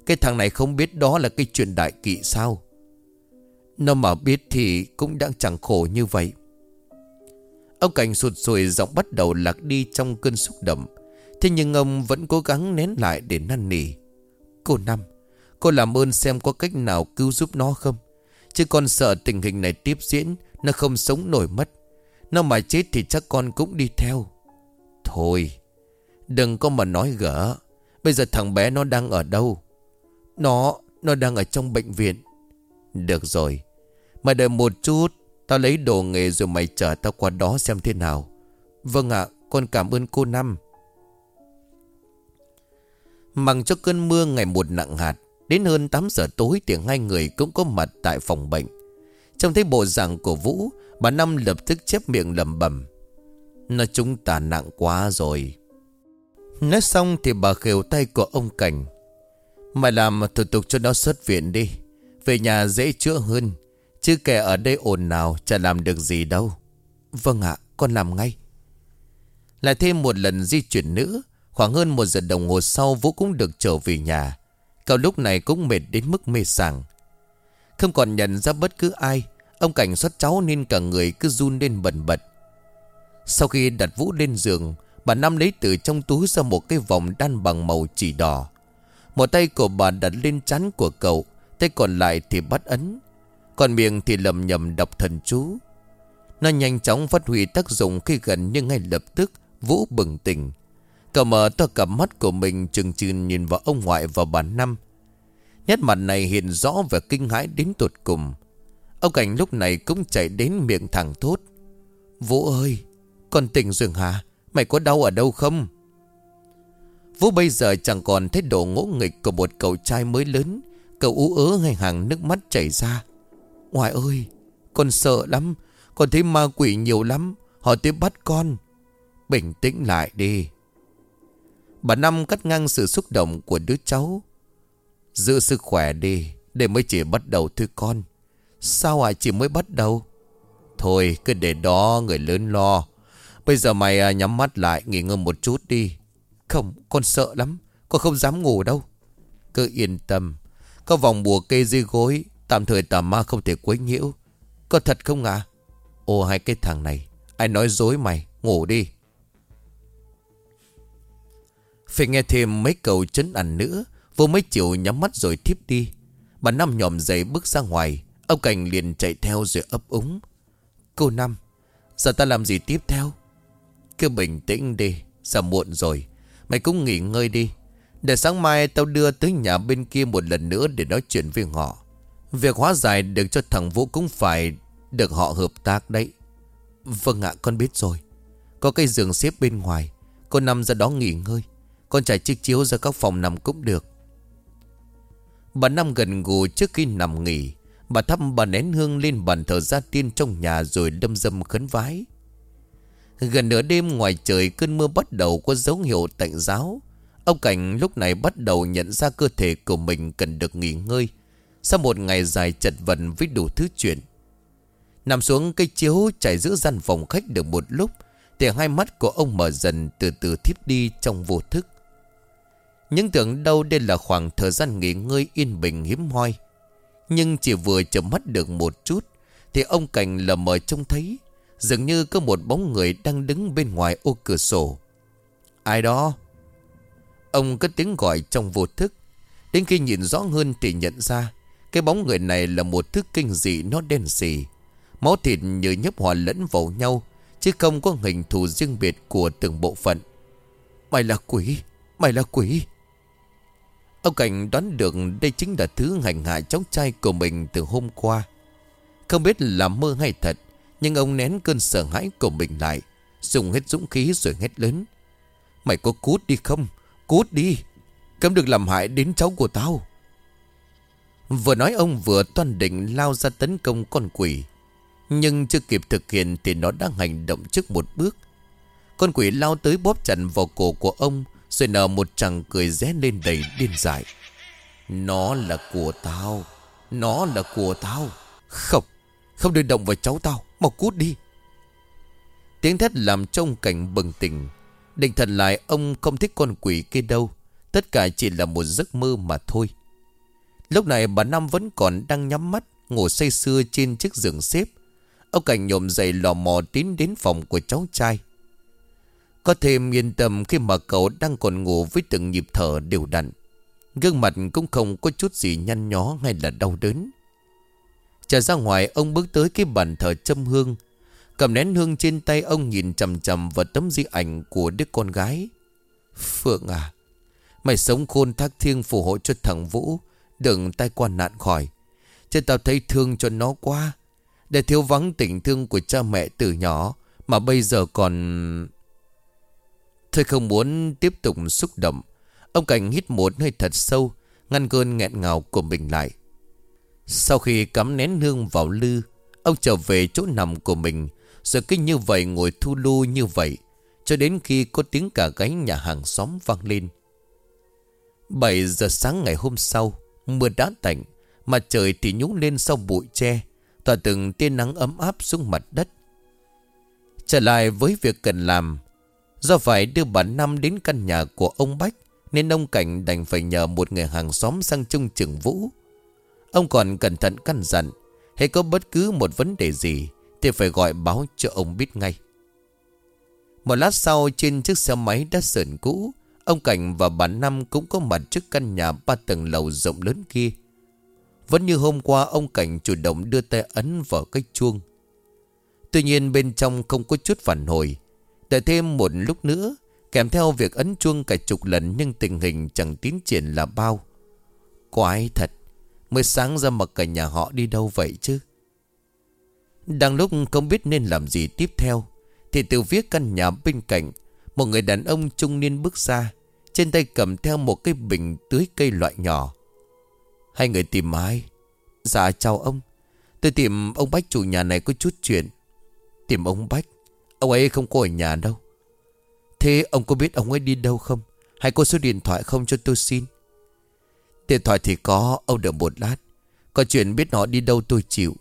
Cái thằng này không biết đó là cái chuyện đại kỵ sao? Nó mà biết thì cũng đang chẳng khổ như vậy. Ông Cảnh sụt sùi, giọng bắt đầu lạc đi trong cơn xúc động. Thế nhưng ông vẫn cố gắng nén lại để năn nỉ. Cô Năm, Cô làm ơn xem có cách nào cứu giúp nó không? Chứ con sợ tình hình này tiếp diễn, Nó không sống nổi mất. Nó mà chết thì chắc con cũng đi theo. Thôi, Đừng có mà nói gỡ. Bây giờ thằng bé nó đang ở đâu? Nó Nó đang ở trong bệnh viện. Được rồi Mày đợi một chút Tao lấy đồ nghề rồi mày chở tao qua đó xem thế nào Vâng ạ Con cảm ơn cô Năm Mặc cho cơn mưa ngày một nặng hạt Đến hơn 8 giờ tối thì hai người cũng có mặt tại phòng bệnh. Trong thấy bộ dạng của Vũ, bà Năm lập tức chép miệng lầm bầm. Nó chúng ta nặng quá rồi. Nói xong thì bà khều tay của ông Cảnh. Mày làm thủ tục cho nó xuất viện đi. Về nhà dễ chữa hơn. Chứ kẻ ở đây ồn nào chả làm được gì đâu. Vâng ạ, con làm ngay. Lại thêm một lần di chuyển nữa. Khoảng hơn một giờ đồng hồ sau Vũ cũng được trở về nhà. Cậu lúc này cũng mệt đến mức mê sảng Không còn nhận ra bất cứ ai Ông Cảnh xuất cháu nên cả người cứ run lên bần bật Sau khi đặt Vũ lên giường Bà Năm lấy từ trong túi ra một cái vòng đan bằng màu chỉ đỏ Một tay của bà đặt lên chắn của cậu Tay còn lại thì bắt ấn còn miệng thì lầm nhầm đọc thần chú Nó nhanh chóng phát huy tác dụng khi gần như ngay lập tức Vũ bừng tỉnh Cậu mở to cặp mắt của mình chừng chừng nhìn vào ông ngoại và bà Năm. Nét mặt này hiện rõ và kinh hãi đến tột cùng. Ông Cảnh lúc này cũng chạy đến miệng thẳng thốt. Vũ ơi, Con tỉnh rồi hả Mày có đau ở đâu không Vũ bây giờ chẳng còn thấy độ ngỗ nghịch Của một cậu trai mới lớn Cậu ú ớ ngay hàng nước mắt chảy ra ngoại ơi, Con sợ lắm. Con thấy ma quỷ nhiều lắm. Họ tiếp bắt con. Bình tĩnh lại đi. Bà Năm cắt ngang sự xúc động của đứa cháu. Giữ sức khỏe đi, Để mới chỉ bắt đầu thôi con. Sao à chỉ mới bắt đầu? Thôi, cứ để đó, người lớn lo. Bây giờ mày à, nhắm mắt lại, Nghỉ ngơi một chút đi. Không, con sợ lắm. Con không dám ngủ đâu. Cứ yên tâm. Có vòng bùa kê dưới gối Tạm thời tà ma không thể quấy nhiễu. Có thật không à ô, hai cái thằng này, Ai nói dối mày? Ngủ đi. Phải nghe thêm mấy câu chấn ăn nữa. Vô mấy chiều nhắm mắt rồi thiếp đi. Bà Năm nhòm dậy bước ra ngoài. Ông Cảnh liền chạy theo rồi ấp úng. Cô Năm Giờ ta làm gì tiếp theo? Cứ bình tĩnh đi, Giờ muộn rồi. Mày cũng nghỉ ngơi đi. Để sáng mai tao đưa tới nhà bên kia một lần nữa Để nói chuyện với họ. Việc hóa giải được cho thằng Vũ cũng phải Được họ hợp tác đấy. Vâng ạ, con biết rồi. Có cây giường xếp bên ngoài Con nằm ra đó nghỉ ngơi. Con trải chiếc chiếu ra các phòng nằm cũng được. Bà Năm gần gù trước khi nằm nghỉ. Bà thăm, bà nén hương lên bàn thờ gia tiên trong nhà rồi đâm dâm khấn vái. Gần nửa đêm ngoài trời, cơn mưa bắt đầu có dấu hiệu tạnh giáo. Ông Cảnh lúc này bắt đầu nhận ra cơ thể của mình cần được nghỉ ngơi. Sau một ngày dài chật vật với đủ thứ chuyện, Nằm xuống cây chiếu trải giữa gian phòng khách được một lúc, Thì hai mắt của ông mở dần từ từ thiếp đi trong vô thức. Những tưởng đâu đây là khoảng thời gian nghỉ ngơi yên bình hiếm hoi, Nhưng chỉ vừa chợp mắt được một chút, Thì ông Cảnh lờ mờ trông thấy, Dường như có một bóng người đang đứng bên ngoài ô cửa sổ. Ai đó? Ông cất tiếng gọi trong vô thức, Đến khi nhìn rõ hơn thì nhận ra cái bóng người này là một thức kinh dị nó đen xì. Máu thịt như nhấp hòa lẫn vào nhau, Chứ không có hình thù riêng biệt của từng bộ phận. Mày là quỷ, Mày là quỷ. Ông Cảnh đoán được đây chính là thứ hành hạ cháu trai của mình từ hôm qua. Không biết là mơ hay thật, Nhưng ông nén cơn sợ hãi của mình lại, Dùng hết dũng khí rồi hét lớn. Mày có cút đi không? Cút đi! Cấm được làm hại đến cháu của tao. Vừa nói ông vừa toan định lao ra tấn công con quỷ. Nhưng chưa kịp thực hiện thì nó đã hành động trước một bước. Con quỷ lao tới bóp chặt vào cổ của ông, Rồi nở một tràng cười ré lên đầy điên dại. Nó là của tao, Nó là của tao. Không Không được động vào cháu tao, Mau cút đi. Tiếng thét làm trong cảnh bừng tỉnh. Định thần lại ông không thích con quỷ kia đâu. Tất cả chỉ là một giấc mơ mà thôi. Lúc này bà Năm vẫn còn đang nhắm mắt, Ngủ say sưa trên chiếc giường xếp. Ông Cảnh nhộm dậy lò mò tiến đến phòng của cháu trai. Có thêm yên tâm khi mà cậu đang còn ngủ với từng nhịp thở đều đặn. Gương mặt cũng không có chút gì nhăn nhó hay là đau đớn. Trở ra ngoài, ông bước tới cái bàn thờ châm hương. Cầm nén hương trên tay, ông nhìn chầm chầm vào tấm di ảnh của đứa con gái. Phượng à Mày sống khôn thác thiêng phù hộ cho thằng Vũ. Đừng tai qua nạn khỏi. Chứ tao thấy thương cho nó quá. Để thiếu vắng tình thương của cha mẹ từ nhỏ Mà bây giờ còn... Thôi không muốn tiếp tục xúc động. Ông Cảnh hít một hơi thật sâu, Ngăn cơn nghẹn ngào của mình lại. Sau khi cắm nén hương vào lư, Ông trở về chỗ nằm của mình. Rồi cứ như vậy ngồi thu lưu như vậy, Cho đến khi có tiếng cả gáy nhà hàng xóm vang lên. 7 giờ sáng ngày hôm sau Mưa đã tạnh Mặt trời thì nhúng lên sau bụi tre. Tỏa từng tia nắng ấm áp xuống mặt đất. Trở lại với việc cần làm. Do phải đưa bà Năm đến căn nhà của ông Bách, Nên ông Cảnh đành phải nhờ một người hàng xóm sang trông chừng Vũ. Ông còn cẩn thận căn dặn Hay có bất cứ một vấn đề gì Thì phải gọi báo cho ông biết ngay. Một lát sau, trên chiếc xe máy đã sờn cũ Ông Cảnh và bà Năm cũng có mặt trước căn nhà ba tầng lầu rộng lớn kia. Vẫn như hôm qua, ông Cảnh chủ động đưa tay ấn vào cái chuông. Tuy nhiên bên trong không có chút phản hồi. Đợi thêm một lúc nữa, Kèm theo việc ấn chuông cả chục lần Nhưng tình hình chẳng tiến triển là bao. Quái thật, Mới sáng ra mà cả nhà họ đi đâu vậy chứ? Đang lúc không biết nên làm gì tiếp theo, Thì từ phía căn nhà bên cạnh, Một người đàn ông trung niên bước ra. Trên tay cầm theo một cái bình tưới cây loại nhỏ. Hai người tìm ai? Dạ chào ông. Tôi tìm ông Bách chủ nhà này có chút chuyện. Tìm ông Bách? Ông ấy không có ở nhà đâu. Thế ông có biết ông ấy đi đâu không? Hay có số điện thoại không cho tôi xin? Điện thoại thì có, Ông đợi một lát. Có chuyện biết nó đi đâu tôi chịu.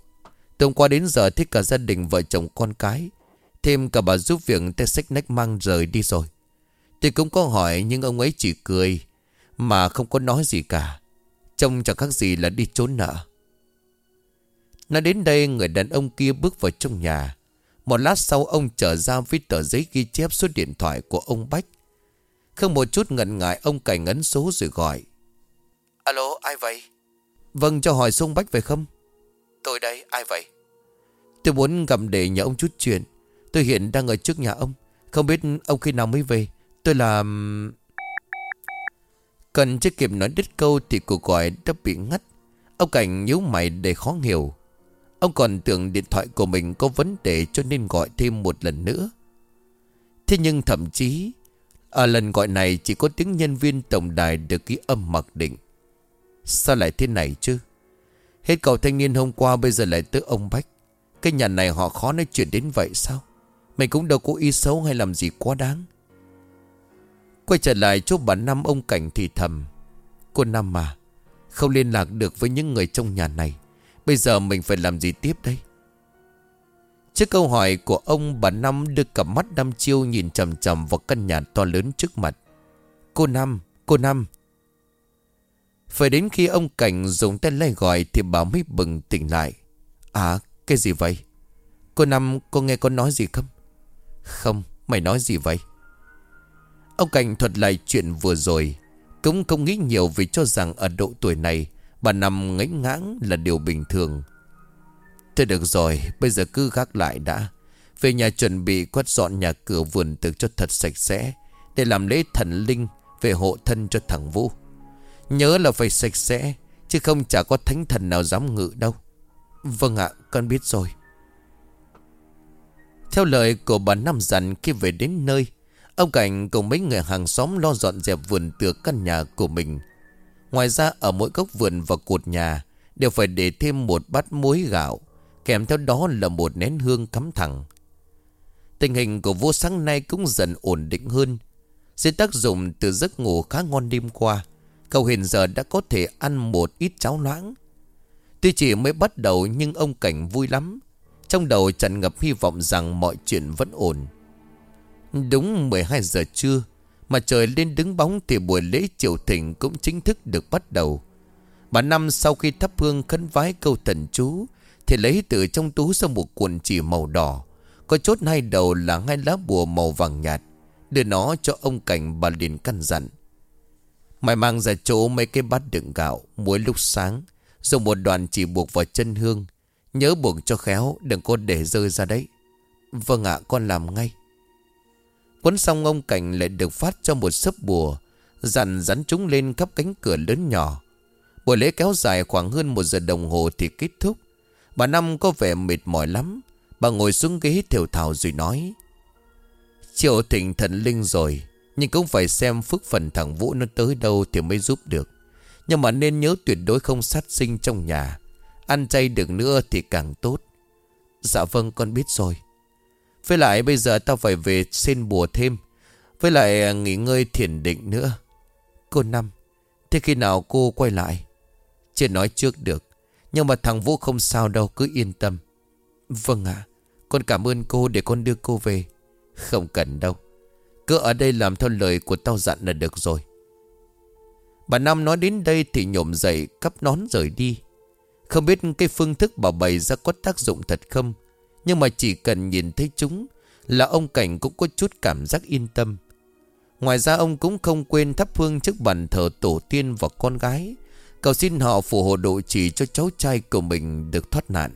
Từ hôm qua đến giờ thích cả gia đình, vợ chồng, con cái. Thêm cả bà giúp việc tay sách nách mang rời đi rồi. Tôi cũng có hỏi nhưng ông ấy chỉ cười Mà không có nói gì cả. Trông chẳng khác gì là đi trốn nợ. Nói đến đây người đàn ông kia bước vào trong nhà. Một lát sau ông trở ra với tờ giấy ghi chép số điện thoại của ông Bách. Không một chút ngần ngại ông cảnh ấn số rồi gọi. Alo ai vậy? Vâng cho hỏi sông Bách về không? Tôi đây ai vậy? Tôi muốn gặp để nhờ ông chút chuyện. Tôi hiện đang ở trước nhà ông. Không biết ông khi nào mới về Tôi là Cần chưa kịp nói đứt câu Thì cuộc gọi đã bị ngắt Ông Cảnh nhíu mày để khó hiểu Ông còn tưởng điện thoại của mình có vấn đề cho nên gọi thêm một lần nữa. Thế nhưng thậm chí, ở lần gọi này chỉ có tiếng nhân viên tổng đài được ký âm mặc định. Sao lại thế này chứ? Hết cậu thanh niên hôm qua bây giờ lại tới ông Bách. Cái nhà này họ khó nói chuyện đến vậy sao? Mình cũng đâu có ý xấu hay làm gì quá đáng. Quay trở lại chỗ bà Năm ông Cảnh thì thầm. Cô Năm mà, không liên lạc được với những người trong nhà này. Bây giờ mình phải làm gì tiếp đây? Trước câu hỏi của ông Bà Năm đưa cặp mắt Năm chiêu Nhìn chầm chầm vào căn nhà to lớn trước mặt. Cô Năm Cô Năm. Phải đến khi ông Cảnh dùng tay lay gọi Thì bà mới bừng tỉnh lại. À cái gì vậy? Cô Năm cô nghe con nói gì không? Không mày nói gì vậy? Ông Cảnh thuật lại chuyện vừa rồi. Cũng không nghĩ nhiều vì cho rằng ở độ tuổi này, Bà nằm ngánh ngãng là điều bình thường. Thôi được rồi, Bây giờ cứ gác lại đã. Về nhà chuẩn bị quét dọn nhà cửa vườn tược cho thật sạch sẽ, Để làm lễ thần linh, Về hộ thân cho thằng Vũ. Nhớ là phải sạch sẽ, Chứ không chả có thánh thần nào dám ngự đâu. Vâng ạ, con biết rồi. Theo lời của bà Năm dặn khi về đến nơi Ông Cảnh cùng mấy người hàng xóm lo dọn dẹp vườn tược căn nhà của mình. Ngoài ra, ở mỗi góc vườn và cột nhà Đều phải để thêm một bát muối gạo, Kèm theo đó là một nén hương cắm thẳng. Tình hình của vua sáng nay cũng dần ổn định hơn. Dưới tác dụng từ giấc ngủ khá ngon đêm qua, Cậu hiện giờ đã có thể ăn một ít cháo loãng. Tuy chỉ mới bắt đầu nhưng ông Cảnh vui lắm. Trong đầu tràn ngập hy vọng rằng mọi chuyện vẫn ổn. Đúng 12 giờ trưa mà trời lên đứng bóng thì buổi lễ triều thỉnh cũng chính thức được bắt đầu. Bà Năm sau khi thắp hương khấn vái câu thần chú, thì lấy từ trong túi ra một cuộn chỉ màu đỏ. Có chốt hai đầu là hai lá bùa màu vàng nhạt. Đưa nó cho ông Cảnh bà liền căn dặn. Mày mang ra chỗ mấy cái bát đựng gạo, muối lúc sáng. Dùng một đoàn chỉ buộc vào chân hương. Nhớ buộc cho khéo, đừng có để rơi ra đấy. Vâng ạ, con làm ngay. Quấn xong ông Cảnh lại được phát cho một sớp bùa, Dặn rắn chúng lên khắp cánh cửa lớn nhỏ. Buổi lễ kéo dài khoảng hơn một giờ đồng hồ thì kết thúc. Bà Năm có vẻ mệt mỏi lắm. Bà ngồi xuống ghế thiểu thảo rồi nói, Triệu thịnh thần linh rồi, Nhưng cũng phải xem phước phần thằng Vũ nó tới đâu thì mới giúp được. Nhưng mà nên nhớ tuyệt đối không sát sinh trong nhà. Ăn chay được nữa thì càng tốt. Dạ vâng con biết rồi với lại bây giờ tao phải về xin bùa thêm. Với lại à, nghỉ ngơi thiền định nữa. Cô Năm, Thế khi nào cô quay lại? Chưa nói trước được. Nhưng mà thằng Vũ không sao đâu, cứ yên tâm. Vâng ạ. Con cảm ơn cô để con đưa cô về. Không cần đâu. Cứ ở đây làm theo lời của tao dặn là được rồi. Bà Năm nói đến đây thì nhổm dậy, cắp nón rời đi. Không biết cái phương thức bảo bày ra có tác dụng thật không? Nhưng mà chỉ cần nhìn thấy chúng Là ông Cảnh cũng có chút cảm giác yên tâm. Ngoài ra ông cũng không quên thắp hương trước bàn thờ tổ tiên và con gái. Cầu xin họ phù hộ độ trì cho cháu trai của mình được thoát nạn.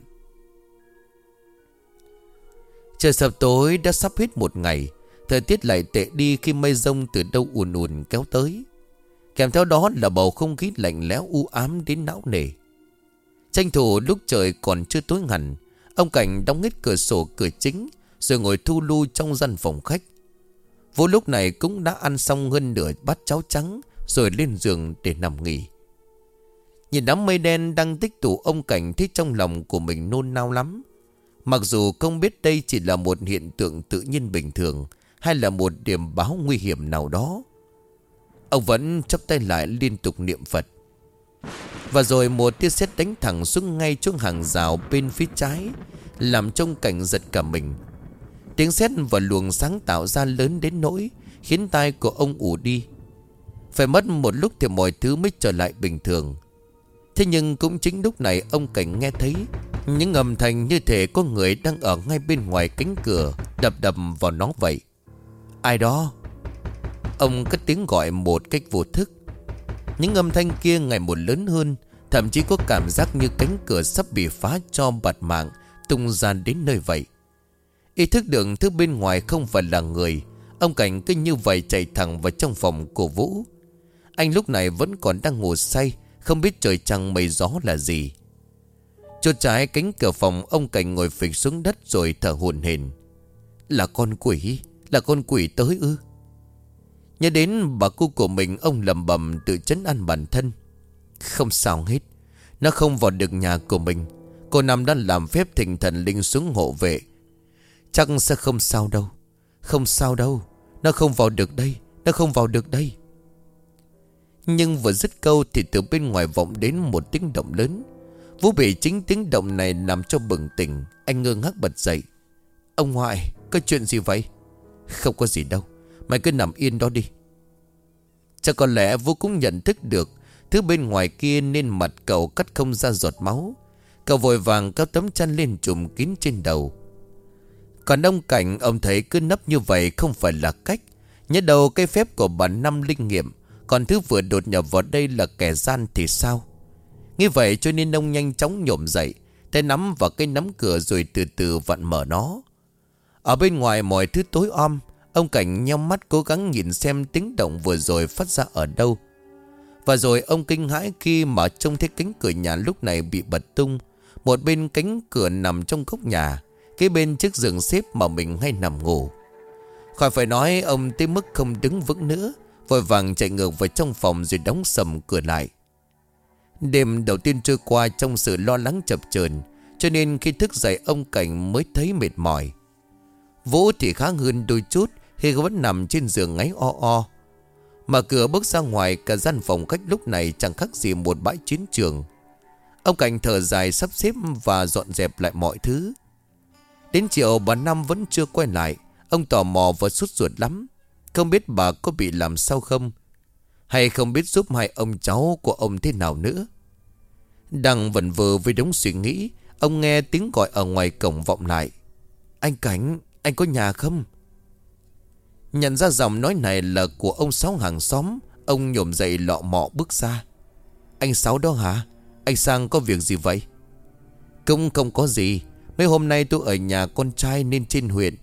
Trời sập tối đã sắp hết một ngày. Thời tiết lại tệ đi khi mây rông từ đâu ùn ùn kéo tới. Kèm theo đó là bầu không khí lạnh lẽo u ám đến não nề. Tranh thủ lúc trời còn chưa tối hẳn Ông Cảnh đóng hết cửa sổ, cửa chính, Rồi ngồi thu lưu trong gian phòng khách. Vô lúc này cũng đã ăn xong hơn nửa bát cháo trắng, Rồi lên giường để nằm nghỉ. Nhìn đám mây đen đang tích tụ, ông cảnh thấy trong lòng của mình nôn nao lắm. Mặc dù không biết đây chỉ là một hiện tượng tự nhiên bình thường, Hay là một điểm báo nguy hiểm nào đó, Ông vẫn chấp tay lại liên tục niệm Phật. Và rồi một tia sét đánh thẳng xuống ngay chỗ hàng rào bên phía trái, Làm trông cảnh giật cả mình. Tiếng sét và luồng sáng tạo ra lớn đến nỗi Khiến tai của ông ủ đi. Phải mất một lúc thì mọi thứ mới trở lại bình thường. Thế nhưng cũng chính lúc này ông Cảnh nghe thấy Những âm thanh như thể có người đang ở ngay bên ngoài cánh cửa, Đập đập vào nó vậy. Ai đó? Ông cất tiếng gọi một cách vô thức. Những âm thanh kia ngày một lớn hơn, Thậm chí có cảm giác như cánh cửa sắp bị phá cho bạt mạng, Tung ra đến nơi vậy. Ý thức được thứ bên ngoài không phải là người, Ông Cảnh cứ như vậy chạy thẳng vào trong phòng của Vũ. Anh lúc này vẫn còn đang ngủ say, Không biết trời trăng mây gió là gì. Chốt trái cánh cửa phòng, Ông Cảnh ngồi phịch xuống đất rồi thở hồn hển. Là con quỷ, Là con quỷ tới ư? Nhớ đến bà cô của mình, Ông lầm bầm tự chấn an bản thân. Không sao hết, Nó không vào được nhà của mình. Cô Năm đã làm phép thỉnh thần linh xuống hộ vệ. Chắc sẽ không sao đâu, Không sao đâu. Nó không vào được đây, Nó không vào được đây. Nhưng vừa dứt câu thì từ bên ngoài vọng đến một tiếng động lớn. Vũ bị chính tiếng động này làm cho bừng tỉnh, Anh ngơ ngác bật dậy. Ông ngoại, Có chuyện gì vậy? Không có gì đâu. Mày cứ nằm yên đó đi. Chắc có lẽ Vũ cũng nhận thức được Thứ bên ngoài kia nên mặt cậu cắt không ra giọt máu. Cậu vội vàng kéo tấm chăn lên trùm kín trên đầu. Còn ông Cảnh, ông thấy cứ nấp như vậy không phải là cách. Nhớ đầu cái phép của bản năm linh nghiệm, Còn thứ vừa đột nhập vào đây là kẻ gian thì sao? Như vậy cho nên ông nhanh chóng nhổm dậy, Tay nắm vào cái nắm cửa rồi từ từ vặn mở nó. Ở bên ngoài mọi thứ tối om Ông Cảnh nhắm mắt cố gắng nhìn xem tiếng động vừa rồi phát ra ở đâu. Và rồi ông kinh hãi khi mà trông thấy cánh cửa nhà lúc này bị bật tung. Một bên cánh cửa nằm trong góc nhà cái bên chiếc giường xếp mà mình hay nằm ngủ. Khỏi phải nói ông tới mức không đứng vững nữa, Vội vàng chạy ngược vào trong phòng rồi đóng sầm cửa lại. Đêm đầu tiên trôi qua trong sự lo lắng chập chờn, Cho nên khi thức dậy ông Cảnh mới thấy mệt mỏi. Vũ thì khá hơn đôi chút khi vẫn nằm trên giường ngáy o o. Mà cửa bước ra ngoài, Cả gian phòng khách lúc này chẳng khác gì một bãi chiến trường. Ông Cảnh thở dài sắp xếp và dọn dẹp lại mọi thứ. Đến chiều, bà Năm vẫn chưa quay lại. Ông tò mò và sút ruột lắm. Không biết bà có bị làm sao không? Hay không biết giúp hai ông cháu của ông thế nào nữa? Đang vẩn vờ với đống suy nghĩ, Ông nghe tiếng gọi ở ngoài cổng vọng lại. Anh Cảnh, Anh có nhà không? Nhận ra giọng nói này là của ông Sáu hàng xóm, Ông nhổm dậy lọ mọ bước ra. Anh Sáu đó hả? Anh sang có việc gì vậy? Cũng không có gì. Mấy hôm nay tôi ở nhà con trai nên trên huyện.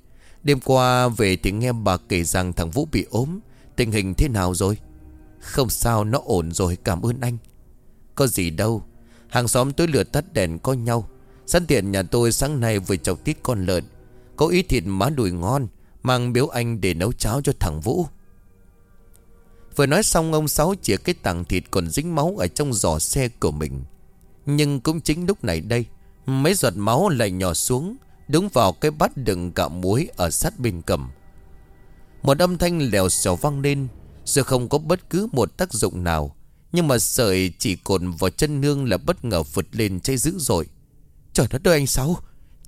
Đêm qua về thì nghe bà kể rằng thằng Vũ bị ốm. Tình hình thế nào rồi? Không sao, nó ổn rồi, cảm ơn anh. Có gì đâu. Hàng xóm tối lửa tắt đèn có nhau. Sẵn tiện nhà tôi sáng nay vừa chọc tít con lợn. Có ý thịt má đùi ngon. Mang biếu anh để nấu cháo cho thằng Vũ. Vừa nói xong, ông Sáu chĩa cái tảng thịt còn dính máu ở trong giỏ xe của mình. Nhưng cũng chính lúc này đây, Mấy giọt máu lại nhỏ xuống, Đúng vào cái bát đựng gạo muối Ở sát bên cầm. Một âm thanh lèo xèo vang lên Rồi không có bất cứ một tác dụng nào, Nhưng mà sợi chỉ cồn vào chân nương Là bất ngờ vượt lên cháy dữ dội. Trời đất ơi anh Sáu,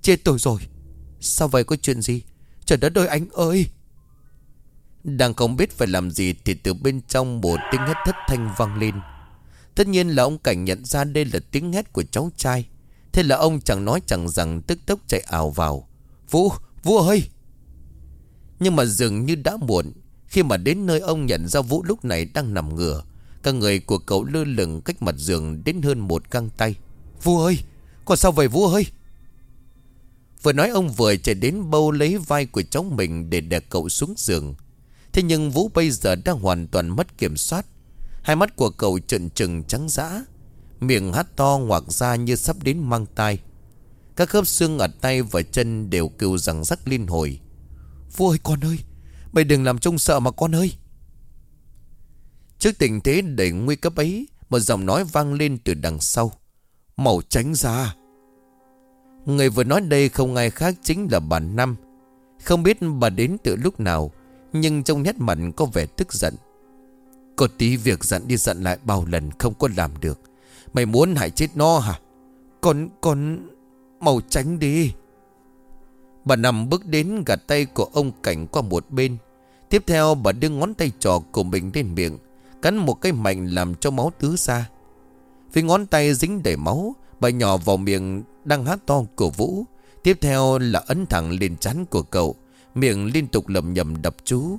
Chết tôi rồi. Sao vậy, có chuyện gì? Trời đất ơi anh ơi. Đang không biết phải làm gì Thì từ bên trong một tiếng hét thất thanh vang lên. Tất nhiên là ông Cảnh nhận ra đây là tiếng hét của cháu trai. Thế là ông chẳng nói chẳng rằng tức tốc chạy ảo vào. Vũ, Vũ ơi. Nhưng mà dường như đã muộn Khi mà đến nơi ông nhận ra Vũ lúc này đang nằm ngửa Các người của cậu lơ lửng cách mặt giường đến hơn một găng tay. Vũ ơi, còn sao vậy Vũ ơi? Vừa nói ông vừa chạy đến bâu lấy vai của cháu mình để đè cậu xuống giường. Thế nhưng Vũ bây giờ đang hoàn toàn mất kiểm soát. Hai mắt của cậu trợn trừng trắng dã, Miệng hát to ngoạc ra như sắp đến mang tai. Các khớp xương ở tay và chân đều kêu rằng rắc liên hồi. Vua ơi, con ơi, Mày đừng làm trông sợ mà con ơi. Trước tình thế đầy nguy cấp ấy, Một giọng nói vang lên từ đằng sau. Màu tránh ra. Người vừa nói đây không ai khác chính là bà Năm. Không biết bà đến từ lúc nào Nhưng trong nét mặt có vẻ tức giận. Có tí việc dặn đi dặn lại bao lần không có làm được. Mày muốn hại chết nó hả? Con, con Màu tránh đi. Bà nằm bước đến gạt tay của ông Cảnh qua một bên. Tiếp theo bà đưa ngón tay trò của mình lên miệng Cắn một cái mạnh làm cho máu tứ ra. Vì ngón tay dính đầy máu Bà nhỏ vào miệng đang hát to cổ Vũ. Tiếp theo là ấn thẳng lên chán của cậu, Miệng liên tục lầm nhầm đập chú.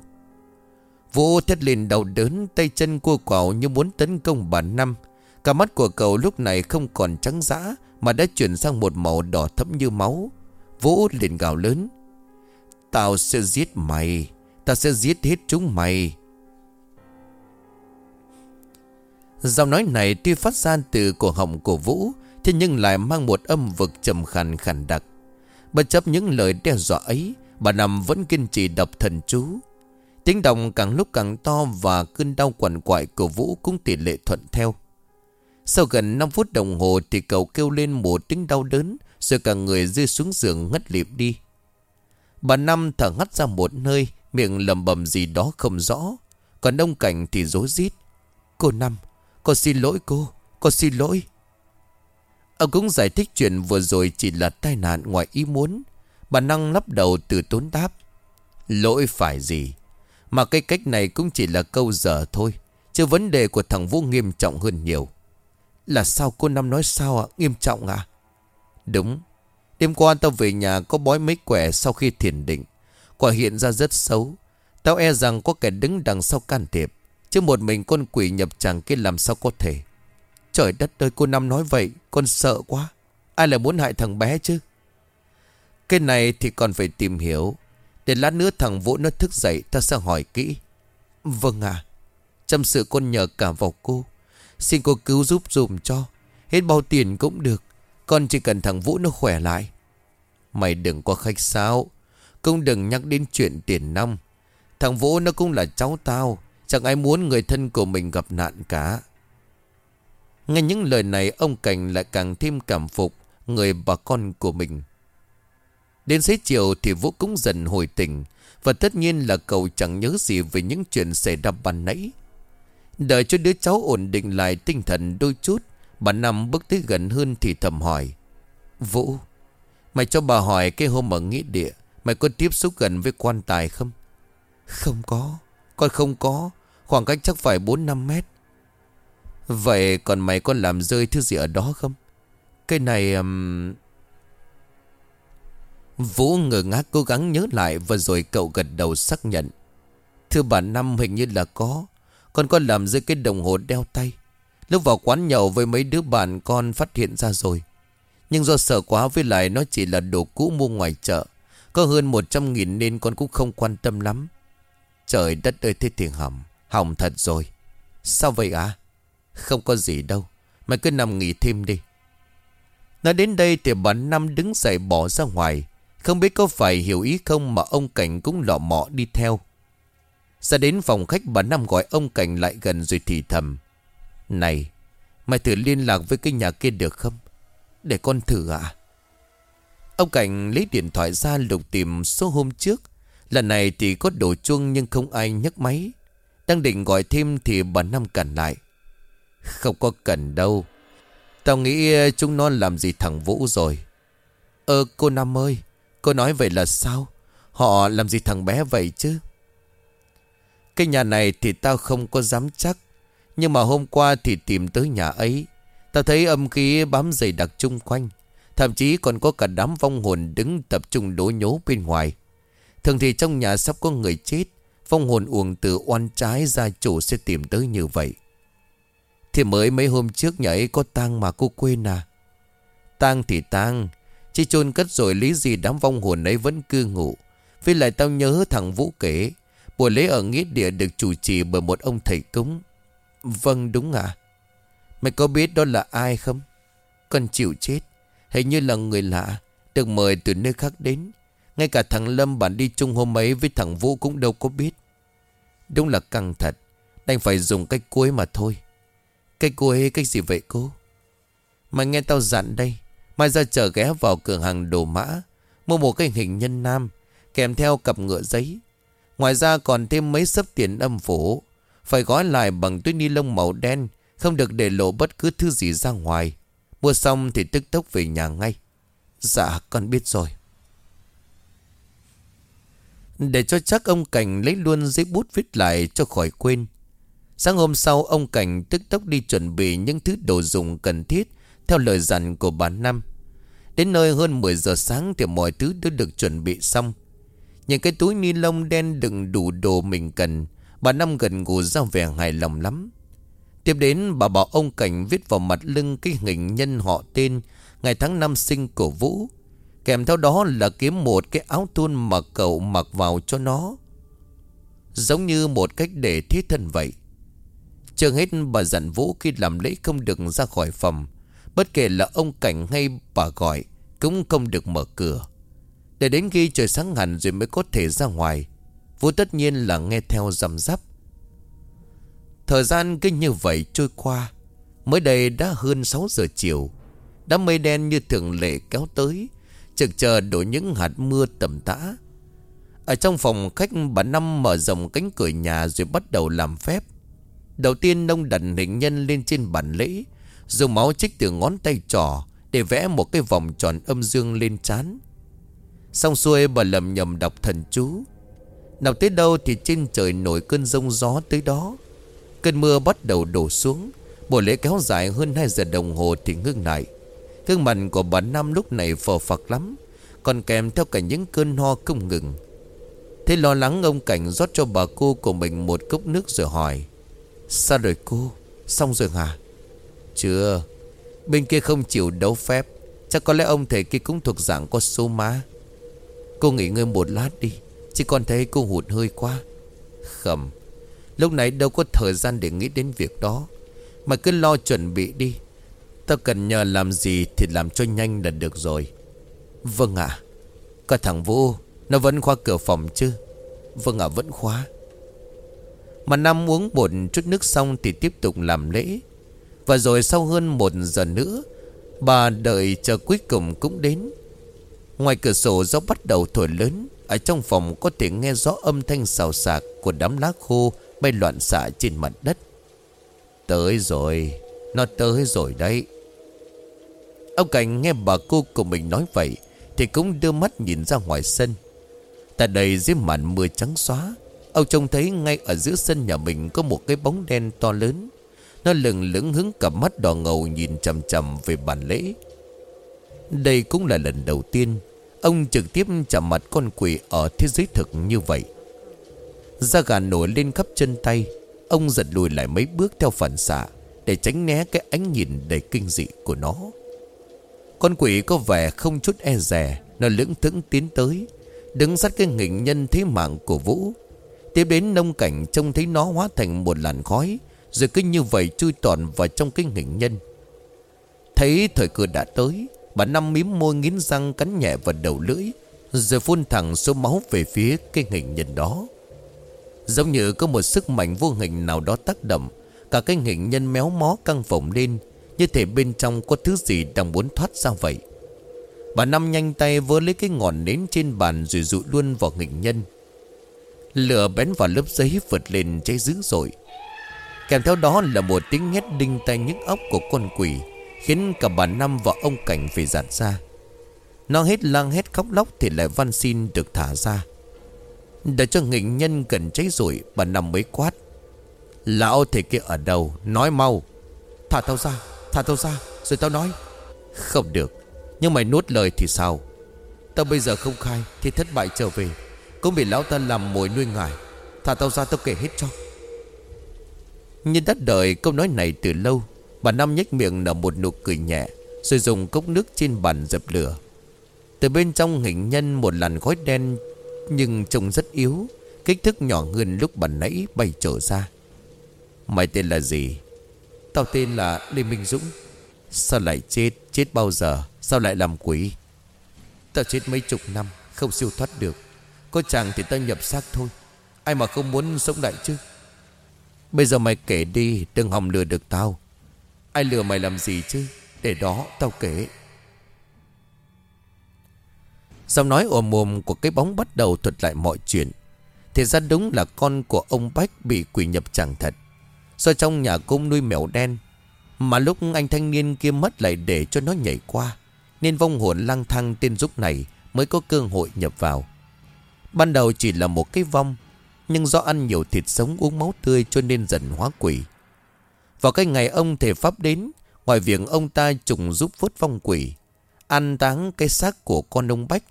Vũ thét lên đau đớn, Tay chân cua quào như muốn tấn công bà Năm. Cả mắt của cậu lúc này không còn trắng dã, Mà đã chuyển sang một màu đỏ thẫm như máu. Vũ liền gào lớn. Tao sẽ giết mày Tao sẽ giết hết chúng mày. Giọng nói này tuy phát ra từ cổ họng của Vũ Thế nhưng lại mang một âm vực trầm khàn khàn đặc. Bất chấp những lời đe dọa ấy, Bà nằm vẫn kiên trì đọc thần chú. Tiếng động càng lúc càng to Và cơn đau quằn quại của Vũ cũng tỷ lệ thuận theo. Sau gần 5 phút đồng hồ Thì cậu kêu lên một tiếng đau đớn, Rồi cả người rơi xuống giường ngất lịm đi. Bà Năm thở ngắt ra một nơi, Miệng lầm bầm gì đó không rõ. Còn ông Cảnh thì rối rít. Cô Năm Con xin lỗi cô, Con xin lỗi. Ông cũng giải thích chuyện vừa rồi chỉ là tai nạn ngoài ý muốn. Bà năng lắp đầu từ tốn đáp. Lỗi phải gì? Mà cái cách này cũng chỉ là câu dở thôi. Chứ vấn đề của thằng Vũ nghiêm trọng hơn nhiều. Là sao cô Năm nói sao ạ? Nghiêm trọng à? Đúng. Đêm qua tao về nhà có bói mấy quẻ sau khi thiền định. Quả hiện ra rất xấu. Tao e rằng có kẻ đứng đằng sau can thiệp. Chứ một mình con quỷ nhập chàng kia làm sao có thể. Trời đất ơi, cô Năm nói vậy, Con sợ quá. Ai lại muốn hại thằng bé chứ? Cái này thì còn phải tìm hiểu. Để lát nữa thằng Vũ nó thức dậy, Ta sẽ hỏi kỹ. Vâng à Chăm sự con nhờ cả vào cô. Xin cô cứu giúp dùm cho. Hết bao tiền cũng được. Con chỉ cần thằng Vũ nó khỏe lại. Mày đừng có khách sáo. Cũng đừng nhắc đến chuyện tiền năm Thằng Vũ nó cũng là cháu tao. Chẳng ai muốn người thân của mình gặp nạn cả. Nghe những lời này ông Cảnh lại càng thêm cảm phục người bà con của mình. Đến xế chiều thì Vũ cũng dần hồi tỉnh và tất nhiên là cậu chẳng nhớ gì về những chuyện xảy ra ban nãy. Đợi cho đứa cháu ổn định lại tinh thần đôi chút, bà Năm bước tới gần hơn thì thầm hỏi. Vũ, mày cho bà hỏi cái hôm ở nghĩa địa, mày có tiếp xúc gần với quan tài không? Không có, con không có, khoảng cách chắc phải 4-5 mét. Vậy còn mày có làm rơi thứ gì ở đó không? Cái này... Um... Vũ ngờ ngác cố gắng nhớ lại và rồi cậu gật đầu xác nhận. Thưa bà Năm, hình như là có. Con có làm rơi cái đồng hồ đeo tay. Lúc vào quán nhậu với mấy đứa bạn, con phát hiện ra rồi. Nhưng do sợ quá, với lại nó chỉ là đồ cũ mua ngoài chợ. Có hơn 100 nghìn nên con cũng không quan tâm lắm. Trời đất ơi, thế thì hỏng. Hỏng thật rồi. Sao vậy ạ? À? Không có gì đâu. Mày cứ nằm nghỉ thêm đi. Nói đến đây thì bà Năm đứng dậy bỏ ra ngoài. Không biết có phải hiểu ý không Mà ông Cảnh cũng lọ mọ đi theo. Ra đến phòng khách bà Năm gọi ông Cảnh lại gần rồi thì thầm. Này, Mày thử liên lạc với cái nhà kia được không? Để con thử à Ông Cảnh lấy điện thoại ra lục tìm số hôm trước. Lần này thì có đổ chuông nhưng không ai nhấc máy. Đang định gọi thêm thì bà Năm cản lại không có cần đâu. Tao nghĩ ờ, chúng nó làm gì thằng Vũ rồi. Ơ cô Năm ơi, Cô nói vậy là sao? Họ làm gì thằng bé vậy chứ? Cái nhà này thì tao không có dám chắc. Nhưng mà hôm qua thì tìm tới nhà ấy. Tao thấy âm khí bám dày đặc chung quanh. Thậm chí còn có cả đám vong hồn đứng tập trung đố nhố bên ngoài. Thường thì trong nhà sắp có người chết, Vong hồn uổng từ oan trái gia chủ sẽ tìm tới như vậy thì mới mấy hôm trước nhà ấy có tang mà cô quên à. Tang thì tang, Chỉ chôn cất rồi lý gì đám vong hồn ấy vẫn cư ngụ. Với lại tao nhớ thằng Vũ kể Buổi lễ ở nghĩa địa được chủ trì bởi một ông thầy cúng. Vâng đúng à Mày có biết đó là ai không? Con chịu chết. Hình như là người lạ, Được mời từ nơi khác đến. Ngay cả thằng Lâm bạn đi chung hôm ấy Với thằng Vũ cũng đâu có biết. Đúng là căng thật, Đành phải dùng cách cuối mà thôi. Cách cuối cái gì vậy cô? Mày nghe tao dặn đây, Mai ra chợ ghé vào cửa hàng đồ mã, Mua một cái hình nhân nam, Kèm theo cặp ngựa giấy. Ngoài ra còn thêm mấy sấp tiền âm phủ, Phải gói lại bằng túi ni lông màu đen, Không được để lộ bất cứ thứ gì ra ngoài. Mua xong thì tức tốc về nhà ngay. Dạ con biết rồi. Để cho chắc ông Cảnh lấy luôn giấy bút viết lại cho khỏi quên Sáng hôm sau, ông Cảnh tức tốc đi chuẩn bị những thứ đồ dùng cần thiết, Theo lời dặn của bà Năm. Đến nơi hơn 10 giờ sáng thì mọi thứ đã được chuẩn bị xong. Những cái túi ni lông đen đựng đủ đồ mình cần, Bà Năm gần ngủ ra vẻ hài lòng lắm. Tiếp đến, bà bảo ông Cảnh viết vào mặt lưng cái hình nhân họ tên, Ngày tháng năm sinh của Vũ. Kèm theo đó là kiếm một cái áo thun mà cậu mặc vào cho nó. Giống như một cách để thiết thân vậy. Chưa hết, bà dặn Vũ khi làm lễ không được ra khỏi phòng. Bất kể là ông Cảnh hay bà gọi, Cũng không được mở cửa. Để đến khi trời sáng hẳn rồi mới có thể ra ngoài, Vũ tất nhiên là nghe theo rầm rắp Thời gian cứ như vậy trôi qua. Mới đây đã hơn 6 giờ chiều. Đám mây đen như thường lệ kéo tới, Trực chờ đổ những hạt mưa tầm tã. Ở trong phòng khách, bà Năm mở rộng cánh cửa nhà rồi bắt đầu làm phép. Đầu tiên nông đặt hình nhân lên trên bàn lễ, Dùng máu trích từ ngón tay trỏ Để vẽ một cái vòng tròn âm dương lên chán Xong xuôi bà lầm nhầm đọc thần chú. Đọc tới đâu thì trên trời nổi cơn rông gió tới đó. Cơn mưa bắt đầu đổ xuống, Buổi lễ kéo dài hơn 2 giờ đồng hồ thì ngưng lại. Thương mặt của bà Năm lúc này phờ phạc lắm, Còn kèm theo cả những cơn ho không ngừng. Thế lo lắng ông Cảnh rót cho bà cô của mình một cốc nước rồi hỏi Sao rồi cô Xong rồi hả? Chưa. Bên kia không chịu đấu phép. Chắc có lẽ ông thầy kia cũng thuộc dạng có số má. Cô nghỉ ngơi một lát đi, Chỉ còn thấy cô hụt hơi quá. Khẩm, Lúc này đâu có thời gian để nghĩ đến việc đó. Mà cứ lo chuẩn bị đi. Tao cần nhờ làm gì Thì làm cho nhanh là được rồi. Vâng ạ. À. Cả thằng Vũ, Nó vẫn khóa cửa phòng chứ? Vâng ạ, vẫn khóa. Mà Năm uống một chút nước xong Thì tiếp tục làm lễ. Và rồi sau hơn một giờ nữa, Bà đợi chờ cuối cùng cũng đến. Ngoài cửa sổ gió bắt đầu thổi lớn, Ở trong phòng có thể nghe rõ âm thanh xào xạc Của đám lá khô bay loạn xạ trên mặt đất. Tới rồi, Nó tới rồi đấy. Ông Cảnh nghe bà cô của mình nói vậy Thì cũng đưa mắt nhìn ra ngoài sân. Tại đây dưới màn mưa trắng xóa Ông trông thấy ngay ở giữa sân nhà mình Có một cái bóng đen to lớn. Nó lừng lững hứng cặp mắt đỏ ngầu Nhìn chầm chầm về bàn lễ. Đây cũng là lần đầu tiên Ông trực tiếp chạm mặt con quỷ Ở thế giới thực như vậy. Da gà nổi lên khắp chân tay, Ông giật lùi lại mấy bước theo phản xạ Để tránh né cái ánh nhìn đầy kinh dị của nó. Con quỷ có vẻ không chút e rè Nó lưỡng thững tiến tới, Đứng sát cái hình nhân thế mạng của Vũ. Tiếp đến nông cảnh trông thấy nó hóa thành một làn khói, Rồi cứ như vậy chui toàn vào trong cái hình nhân. Thấy thời cơ đã tới, Bà Năm mím môi nghiến răng cắn nhẹ vào đầu lưỡi, Rồi phun thẳng số máu về phía cái hình nhân đó. Giống như có một sức mạnh vô hình nào đó tác động, Cả cái hình nhân méo mó căng phồng lên, Như thể bên trong có thứ gì đang muốn thoát ra vậy. Bà Năm nhanh tay vơ lấy cái ngọn nến trên bàn Rồi dụ luôn vào hình nhân. Lửa bén vào lớp giấy vượt lên cháy dữ dội. Kèm theo đó là một tiếng hét đinh tay nhức óc của con quỷ, Khiến cả bà Năm và ông Cảnh phải giản ra. Nó hết lang hết khóc lóc Thì lại văn xin được thả ra. Để cho nghịch nhân gần cháy rồi Bà Năm mới quát. Lão thầy kia ở đâu? Nói mau. Thả tao ra, Thả tao ra, Rồi tao nói. Không được, Nhưng mày nuốt lời thì sao? Tao bây giờ không khai Thì thất bại trở về. Cũng bị lão ta làm mồi nuôi ngài, Thả tao ra tao kể hết cho. Như đã đợi câu nói này từ lâu, Bà Năm nhếch miệng nở một nụ cười nhẹ, Rồi dùng cốc nước trên bàn dập lửa. Từ bên trong hình nhân một làn khói đen, Nhưng trông rất yếu, Kích thước nhỏ hơn lúc bà nãy bay trở ra. Mày tên là gì? Tao tên là Lê Minh Dũng. Sao lại chết? Chết bao giờ? Sao lại làm quỷ? Tao chết mấy chục năm, Không siêu thoát được. Có chàng thì tao nhập xác thôi. Ai mà không muốn sống lại chứ? Bây giờ mày kể đi Đừng hòng lừa được tao. Ai lừa mày làm gì chứ? Để đó tao kể. Giọng nói ồm ồm của cái bóng bắt đầu thuật lại mọi chuyện. Thì ra đúng là con của ông Bách bị quỷ nhập chẳng thật. Do trong nhà cung nuôi mèo đen. Mà lúc anh thanh niên kia mất lại để cho nó nhảy qua. Nên vong hồn lang thang tên giúp này Mới có cơ hội nhập vào. Ban đầu chỉ là một cái vong, Nhưng do ăn nhiều thịt sống uống máu tươi Cho nên dần hóa quỷ. Vào cái ngày ông thể pháp đến, Ngoài việc ông ta trùng giúp vớt vong quỷ Ăn táng cái xác của con ông Bách,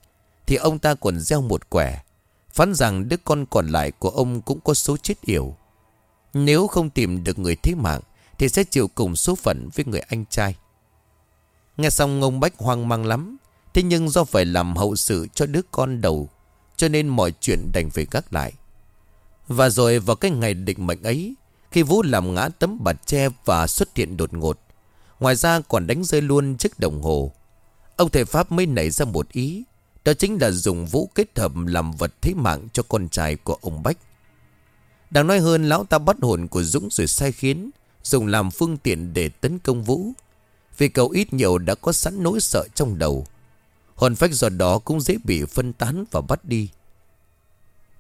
Thì ông ta còn gieo một quẻ, Phán rằng đứa con còn lại của ông cũng có số chết yểu. Nếu không tìm được người thế mạng, Thì sẽ chịu cùng số phận với người anh trai. Nghe xong ông Bách hoang mang lắm, Thế nhưng do phải làm hậu sự cho đứa con đầu cho nên mọi chuyện đành phải gác lại. Và rồi vào cái ngày định mệnh ấy, Khi Vũ làm ngã tấm bạt tre và xuất hiện đột ngột, Ngoài ra còn đánh rơi luôn chiếc đồng hồ. Ông thầy Pháp mới nảy ra một ý, Đó chính là dùng Vũ kết hợp làm vật thế mạng cho con trai của ông Bách. Đáng nói hơn, lão ta bắt hồn của Dũng rồi sai khiến, Dùng làm phương tiện để tấn công Vũ, Vì cậu ít nhiều đã có sẵn nỗi sợ trong đầu. Hồn phách do đó cũng dễ bị phân tán và bắt đi.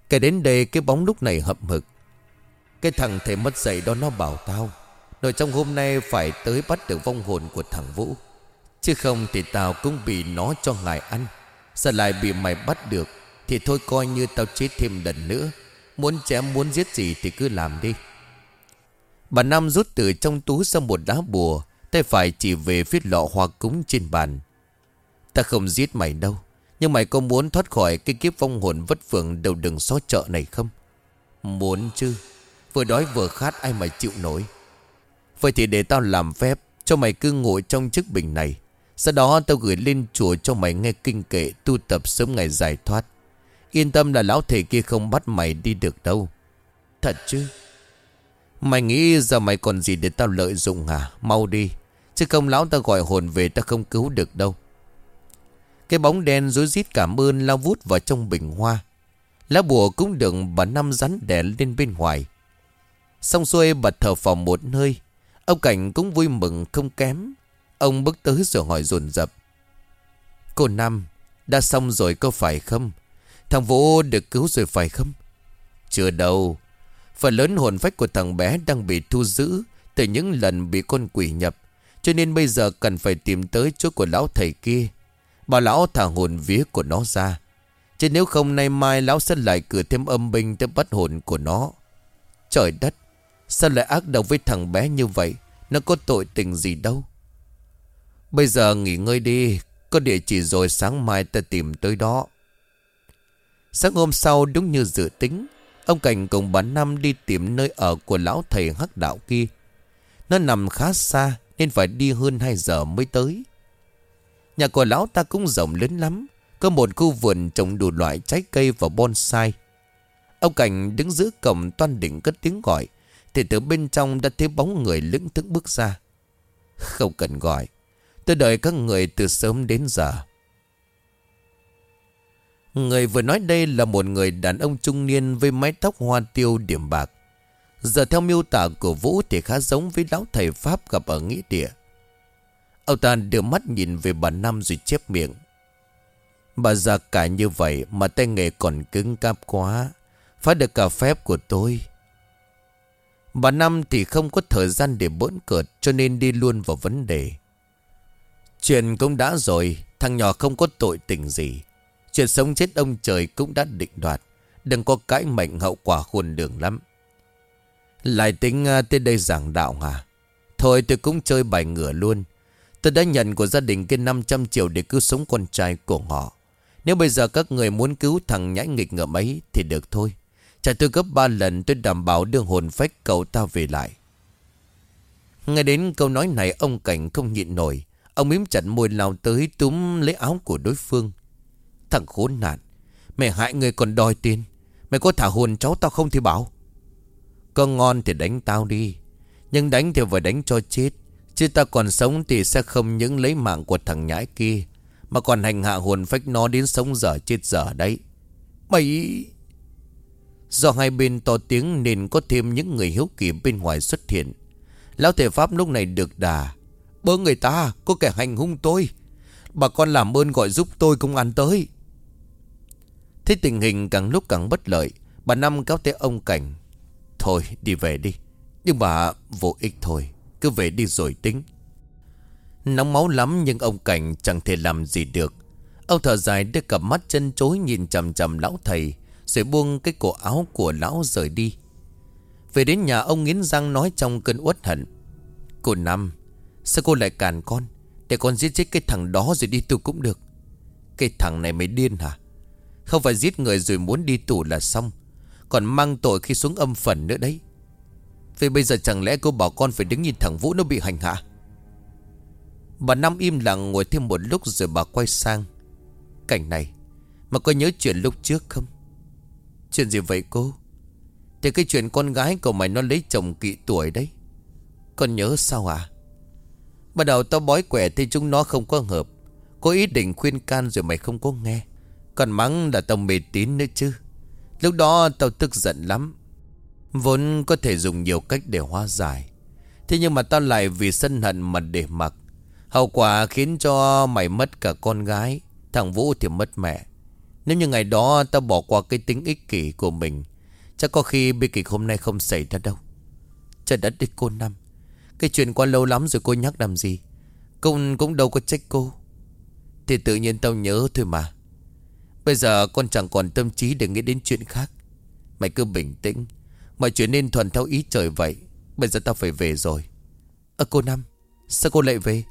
Kể đến đây, cái bóng lúc này hậm hực. Cái thằng thầy mất dạy đó nó bảo tao, Nội trong hôm nay phải tới bắt được vong hồn của thằng Vũ, Chứ không thì tao cũng bị nó cho ngài ăn. Giờ lại bị mày bắt được? Thì thôi coi như tao chết thêm lần nữa. Muốn chém, muốn giết gì thì cứ làm đi. Bà Nam rút từ trong túi ra một đá bùa, Tay phải chỉ về phía lọ hoa cúng trên bàn. Ta không giết mày đâu. Nhưng mày có muốn thoát khỏi cái kiếp vong hồn vất vưởng đầu đừng xó chợ này không? Muốn chứ. Vừa đói vừa khát, ai mà chịu nổi. Vậy thì để tao làm phép, Cho mày cứ ngồi trong chiếc bình này. Sau đó tao gửi lên chùa cho mày nghe kinh kệ Tu tập sớm ngày giải thoát. Yên tâm là lão thầy kia không bắt mày đi được đâu. Thật chứ? Mày nghĩ giờ mày còn gì để tao lợi dụng hả? Mau đi. Chứ không lão ta gọi hồn về ta không cứu được đâu. Cái bóng đen rối rít cảm ơn lao vút vào trong bình hoa. Lá bùa cũng được bà Năm rắn đè lên bên ngoài. Xong xuôi bà thở phào một nơi Ông Cảnh cũng vui mừng không kém. Ông bước tới rồi hỏi dồn dập. Cô Năm, Đã xong rồi có phải không? Thằng Vũ được cứu rồi phải không? Chưa đâu. Phần lớn hồn phách của thằng bé đang bị thu giữ Từ những lần bị con quỷ nhập. Cho nên bây giờ cần phải tìm tới chỗ của lão thầy kia bà lão thả hồn vía của nó ra. Chứ nếu không, nay mai lão sẽ lại cử thêm âm binh tới bắt hồn của nó. Trời đất, Sao lại ác độc với thằng bé như vậy? Nó có tội tình gì đâu. Bây giờ nghỉ ngơi đi, Có địa chỉ rồi sáng mai ta tìm tới đó. Sáng hôm sau, đúng như dự tính, Ông Cảnh cùng bà Năm đi tìm nơi ở của lão thầy hắc đạo kia. Nó nằm khá xa, Nên phải đi hơn 2 giờ mới tới. Nhà của lão ta cũng rộng lớn lắm. Có một khu vườn trồng đủ loại trái cây và bonsai. Ông Cảnh đứng giữa cổng toan định cất tiếng gọi. Thì từ bên trong đã thấy bóng người lững thức bước ra. Không cần gọi. Tôi đợi các người từ sớm đến giờ. Người vừa nói đây là một người đàn ông trung niên với mái tóc hoa tiêu điểm bạc. Giờ theo miêu tả của Vũ thì khá giống với lão thầy Pháp gặp ở nghĩa địa. Ông ta đưa mắt nhìn về bà Năm rồi chép miệng. Bà già cả như vậy mà tay nghề còn cứng cáp quá. Phải được cả phép của tôi. Bà Năm thì không có thời gian để bỡn cợt cho nên đi luôn vào vấn đề. Chuyện cũng đã rồi, thằng nhỏ không có tội tình gì. Chuyện sống chết ông trời cũng đã định đoạt. Đừng có cãi mạnh hậu quả khôn đường lắm. Lại tính à, tới đây giảng đạo hả? Thôi tôi cũng chơi bài ngửa luôn. Tôi đã nhận của gia đình kia 500 triệu để cứu sống con trai của họ. Nếu bây giờ các người muốn cứu thằng nhãi nghịch ngợm ấy thì được thôi. Trả tôi gấp 3 lần tôi đảm bảo đưa hồn phách cậu ta về lại. Nghe đến câu nói này, ông Cảnh không nhịn nổi. Ông mím chặt môi lao tới túm lấy áo của đối phương. Thằng khốn nạn, Mẹ hại người còn đòi tiền Mày có thả hồn cháu tao không thì bảo Có ngon thì đánh tao đi, Nhưng đánh thì phải đánh cho chết Chứ ta còn sống thì sẽ không những lấy mạng của thằng nhãi kia, Mà còn hành hạ hồn phách nó đến sống dở chết dở đấy. Mày Do hai bên to tiếng nên có thêm những người hiếu kỳ bên ngoài xuất hiện. Lão thể pháp lúc này được đà. Bớ người ta, có kẻ hành hung tôi. Bà con làm ơn gọi giúp tôi công an tới. Thế tình hình càng lúc càng bất lợi, Bà Năm kéo tới ông Cảnh, Thôi, đi về đi, Nhưng bà vô ích thôi. Cứ về đi rồi tính. Nóng máu lắm nhưng ông Cảnh chẳng thể làm gì được. Ông thở dài đưa cặp mắt chân chối nhìn chầm chầm lão thầy, Rồi buông cái cổ áo của lão rời đi. Về đến nhà, ông nghiến răng nói trong cơn uất hận, Cô Năm, Sao cô lại càn con? Để con giết chết cái thằng đó rồi đi tù cũng được. Cái thằng này mới điên hả? Không phải giết người rồi muốn đi tù là xong, Còn mang tội khi xuống âm phần nữa đấy. Vậy bây giờ chẳng lẽ cô bảo con phải đứng nhìn thằng Vũ nó bị hành hạ? Bà Năm im lặng ngồi thêm một lúc rồi bà quay sang. Cảnh này, Mà có nhớ chuyện lúc trước không? Chuyện gì vậy cô? Thì cái chuyện con gái của mày nó lấy chồng kỵ tuổi đấy. Con nhớ sao à Bắt đầu tao bói quẻ thì chúng nó không có hợp. Có ý định khuyên can rồi mày không có nghe. Còn mắng là tao mê tín nữa chứ. Lúc đó tao tức giận lắm. Vốn có thể dùng nhiều cách để hóa giải. Thế nhưng mà tao lại vì sân hận mà để mặc. Hậu quả khiến cho mày mất cả con gái, Thằng Vũ thì mất mẹ. Nếu như ngày đó tao bỏ qua cái tính ích kỷ của mình, Chắc có khi bi kịch hôm nay không xảy ra đâu. Trời đất đi cô Năm, Cái chuyện qua lâu lắm rồi cô nhắc làm gì? Cô cũng đâu có trách cô. Thì tự nhiên tao nhớ thôi mà. Bây giờ con chẳng còn tâm trí để nghĩ đến chuyện khác. Mày cứ bình tĩnh Mọi chuyện nên thuần theo ý trời vậy. Bây giờ tao phải về rồi. Ơ, cô Năm, Sao cô lại về?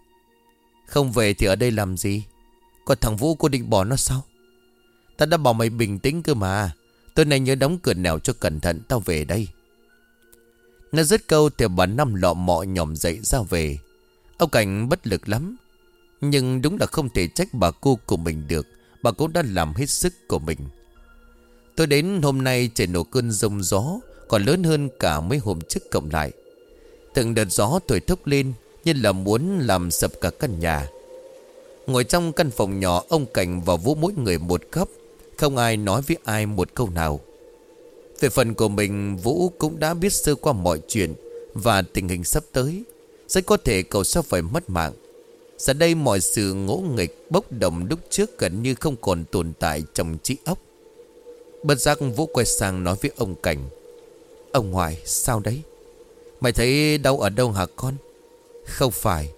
Không về thì ở đây làm gì? Còn thằng Vũ cô định bỏ nó sao? Tao đã bảo mày bình tĩnh cơ mà. Tối nay nhớ đóng cửa nào cho cẩn thận, Tao về đây. Nó dứt câu thì bà Năm lọ mọ nhòm dậy ra về. Ông Cảnh bất lực lắm. Nhưng đúng là không thể trách bà cô của mình được. Bà cũng đã làm hết sức của mình. Tôi đến hôm nay trời nổ cơn rông gió. Còn lớn hơn cả mấy hôm trước cộng lại. Từng đợt gió thổi thốc lên Như là muốn làm sập cả căn nhà. Ngồi trong căn phòng nhỏ, Ông Cảnh và Vũ mỗi người một góc, Không ai nói với ai một câu nào. Về phần của mình, Vũ cũng đã biết sơ qua mọi chuyện Và tình hình sắp tới, Rất có thể cậu sẽ phải mất mạng. Giờ đây mọi sự ngỗ nghịch, Bốc đồng lúc trước gần như không còn tồn tại trong trí óc. Bất giác Vũ quay sang nói với ông Cảnh. Ông ngoại, sao đấy? Mày thấy đau ở đâu hả con? Không phải,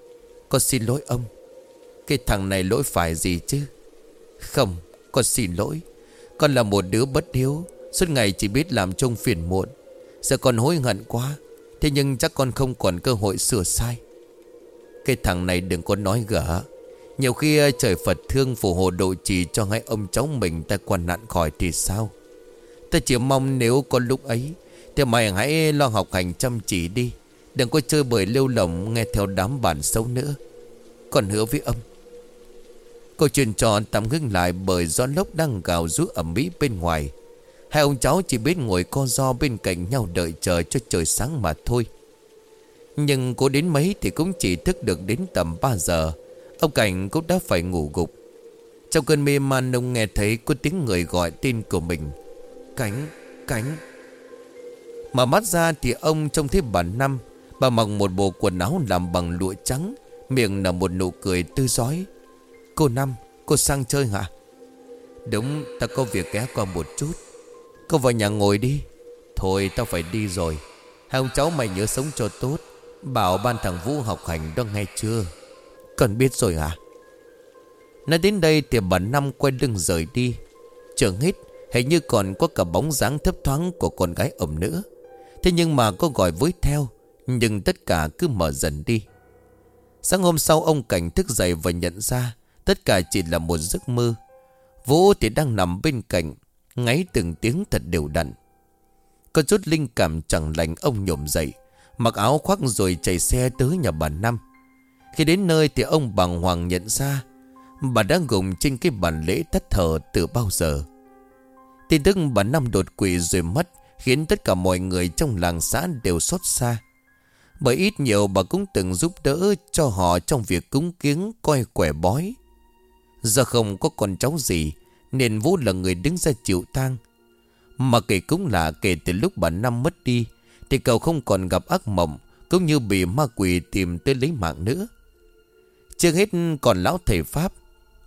Con xin lỗi ông. Cái thằng này lỗi phải gì chứ? Không, con xin lỗi. Con là một đứa bất hiếu, Suốt ngày chỉ biết làm trông phiền muộn. Giờ con hối hận quá, Thế nhưng chắc con không còn cơ hội sửa sai. Cái thằng này đừng có nói gỡ Nhiều khi ờ, trời Phật thương phù hộ độ trì cho hai ông cháu mình ta quan nạn khỏi thì sao? Ta chỉ mong nếu có lúc ấy thế mày hãy lo học hành chăm chỉ đi. Đừng có chơi bời lêu lỏng nghe theo đám bản xấu nữa. Còn hứa với ông. Câu chuyện trò tạm ngưng lại bởi gió lốc đang gào rú ẩm mỹ bên ngoài. Hai ông cháu chỉ biết ngồi co do bên cạnh nhau đợi chờ cho trời sáng mà thôi. Nhưng cố đến mấy thì cũng chỉ thức được đến tầm 3 giờ. Ông Cảnh cũng đã phải ngủ gục. Trong cơn mê man ông nghe thấy có tiếng người gọi tên của mình. Cảnh, Cảnh. Mở mắt ra thì ông trông thấy bà Năm. Bà mặc một bộ quần áo làm bằng lụa trắng Miệng nở một nụ cười tươi giói Cô Năm, cô sang chơi hả? Đúng, ta có việc ghé qua một chút. Cô vào nhà ngồi đi. Thôi tao phải đi rồi. Hai ông cháu mày nhớ sống cho tốt Bảo ban thằng Vũ học hành đó nghe chưa? Cần biết rồi hả? Nói đến đây thì bà Năm quay lưng rời đi. Trường hết Hình như còn có cả bóng dáng thấp thoáng Của con gái ẩm nữa. Thế nhưng mà có gọi với theo, Nhưng tất cả cứ mở dần đi. Sáng hôm sau, ông Cảnh thức dậy và nhận ra Tất cả chỉ là một giấc mơ. Vũ thì đang nằm bên cạnh, Ngáy từng tiếng thật đều đặn. Có chút linh cảm chẳng lành, ông nhổm dậy, Mặc áo khoác rồi chạy xe tới nhà bà Năm. Khi đến nơi thì ông bàng hoàng nhận ra Bà đang gồng trên cái bàn lễ thất thờ từ bao giờ. Tin tức bà Năm đột quỵ rồi mất Khiến tất cả mọi người trong làng xã đều xót xa. Bởi ít nhiều bà cũng từng giúp đỡ cho họ trong việc cúng kiếng coi quẻ bói. Do không có con cháu gì, Nên Vũ là người đứng ra chịu tang. Mà kể cũng là kể từ lúc bà Năm mất đi, Thì cậu không còn gặp ác mộng, Cũng như bị ma quỷ tìm tới lấy mạng nữa. Chưa hết còn lão thầy Pháp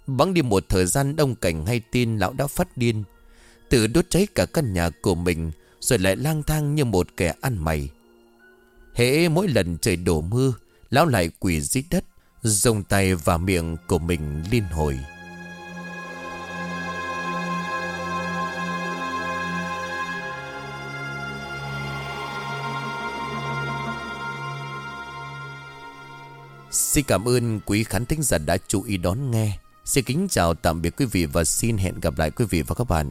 Bắn đi một thời gian đông cảnh hay tin lão đã phát điên. Tự đốt cháy cả căn nhà của mình rồi lại lang thang như một kẻ ăn mày. Hễ mỗi lần trời đổ mưa, Lão lại quỳ dưới đất Dùng tay và miệng của mình liên hồi. Xin cảm ơn quý khán thính giả đã chú ý đón nghe. Xin kính chào tạm biệt quý vị và xin hẹn gặp lại quý vị và các bạn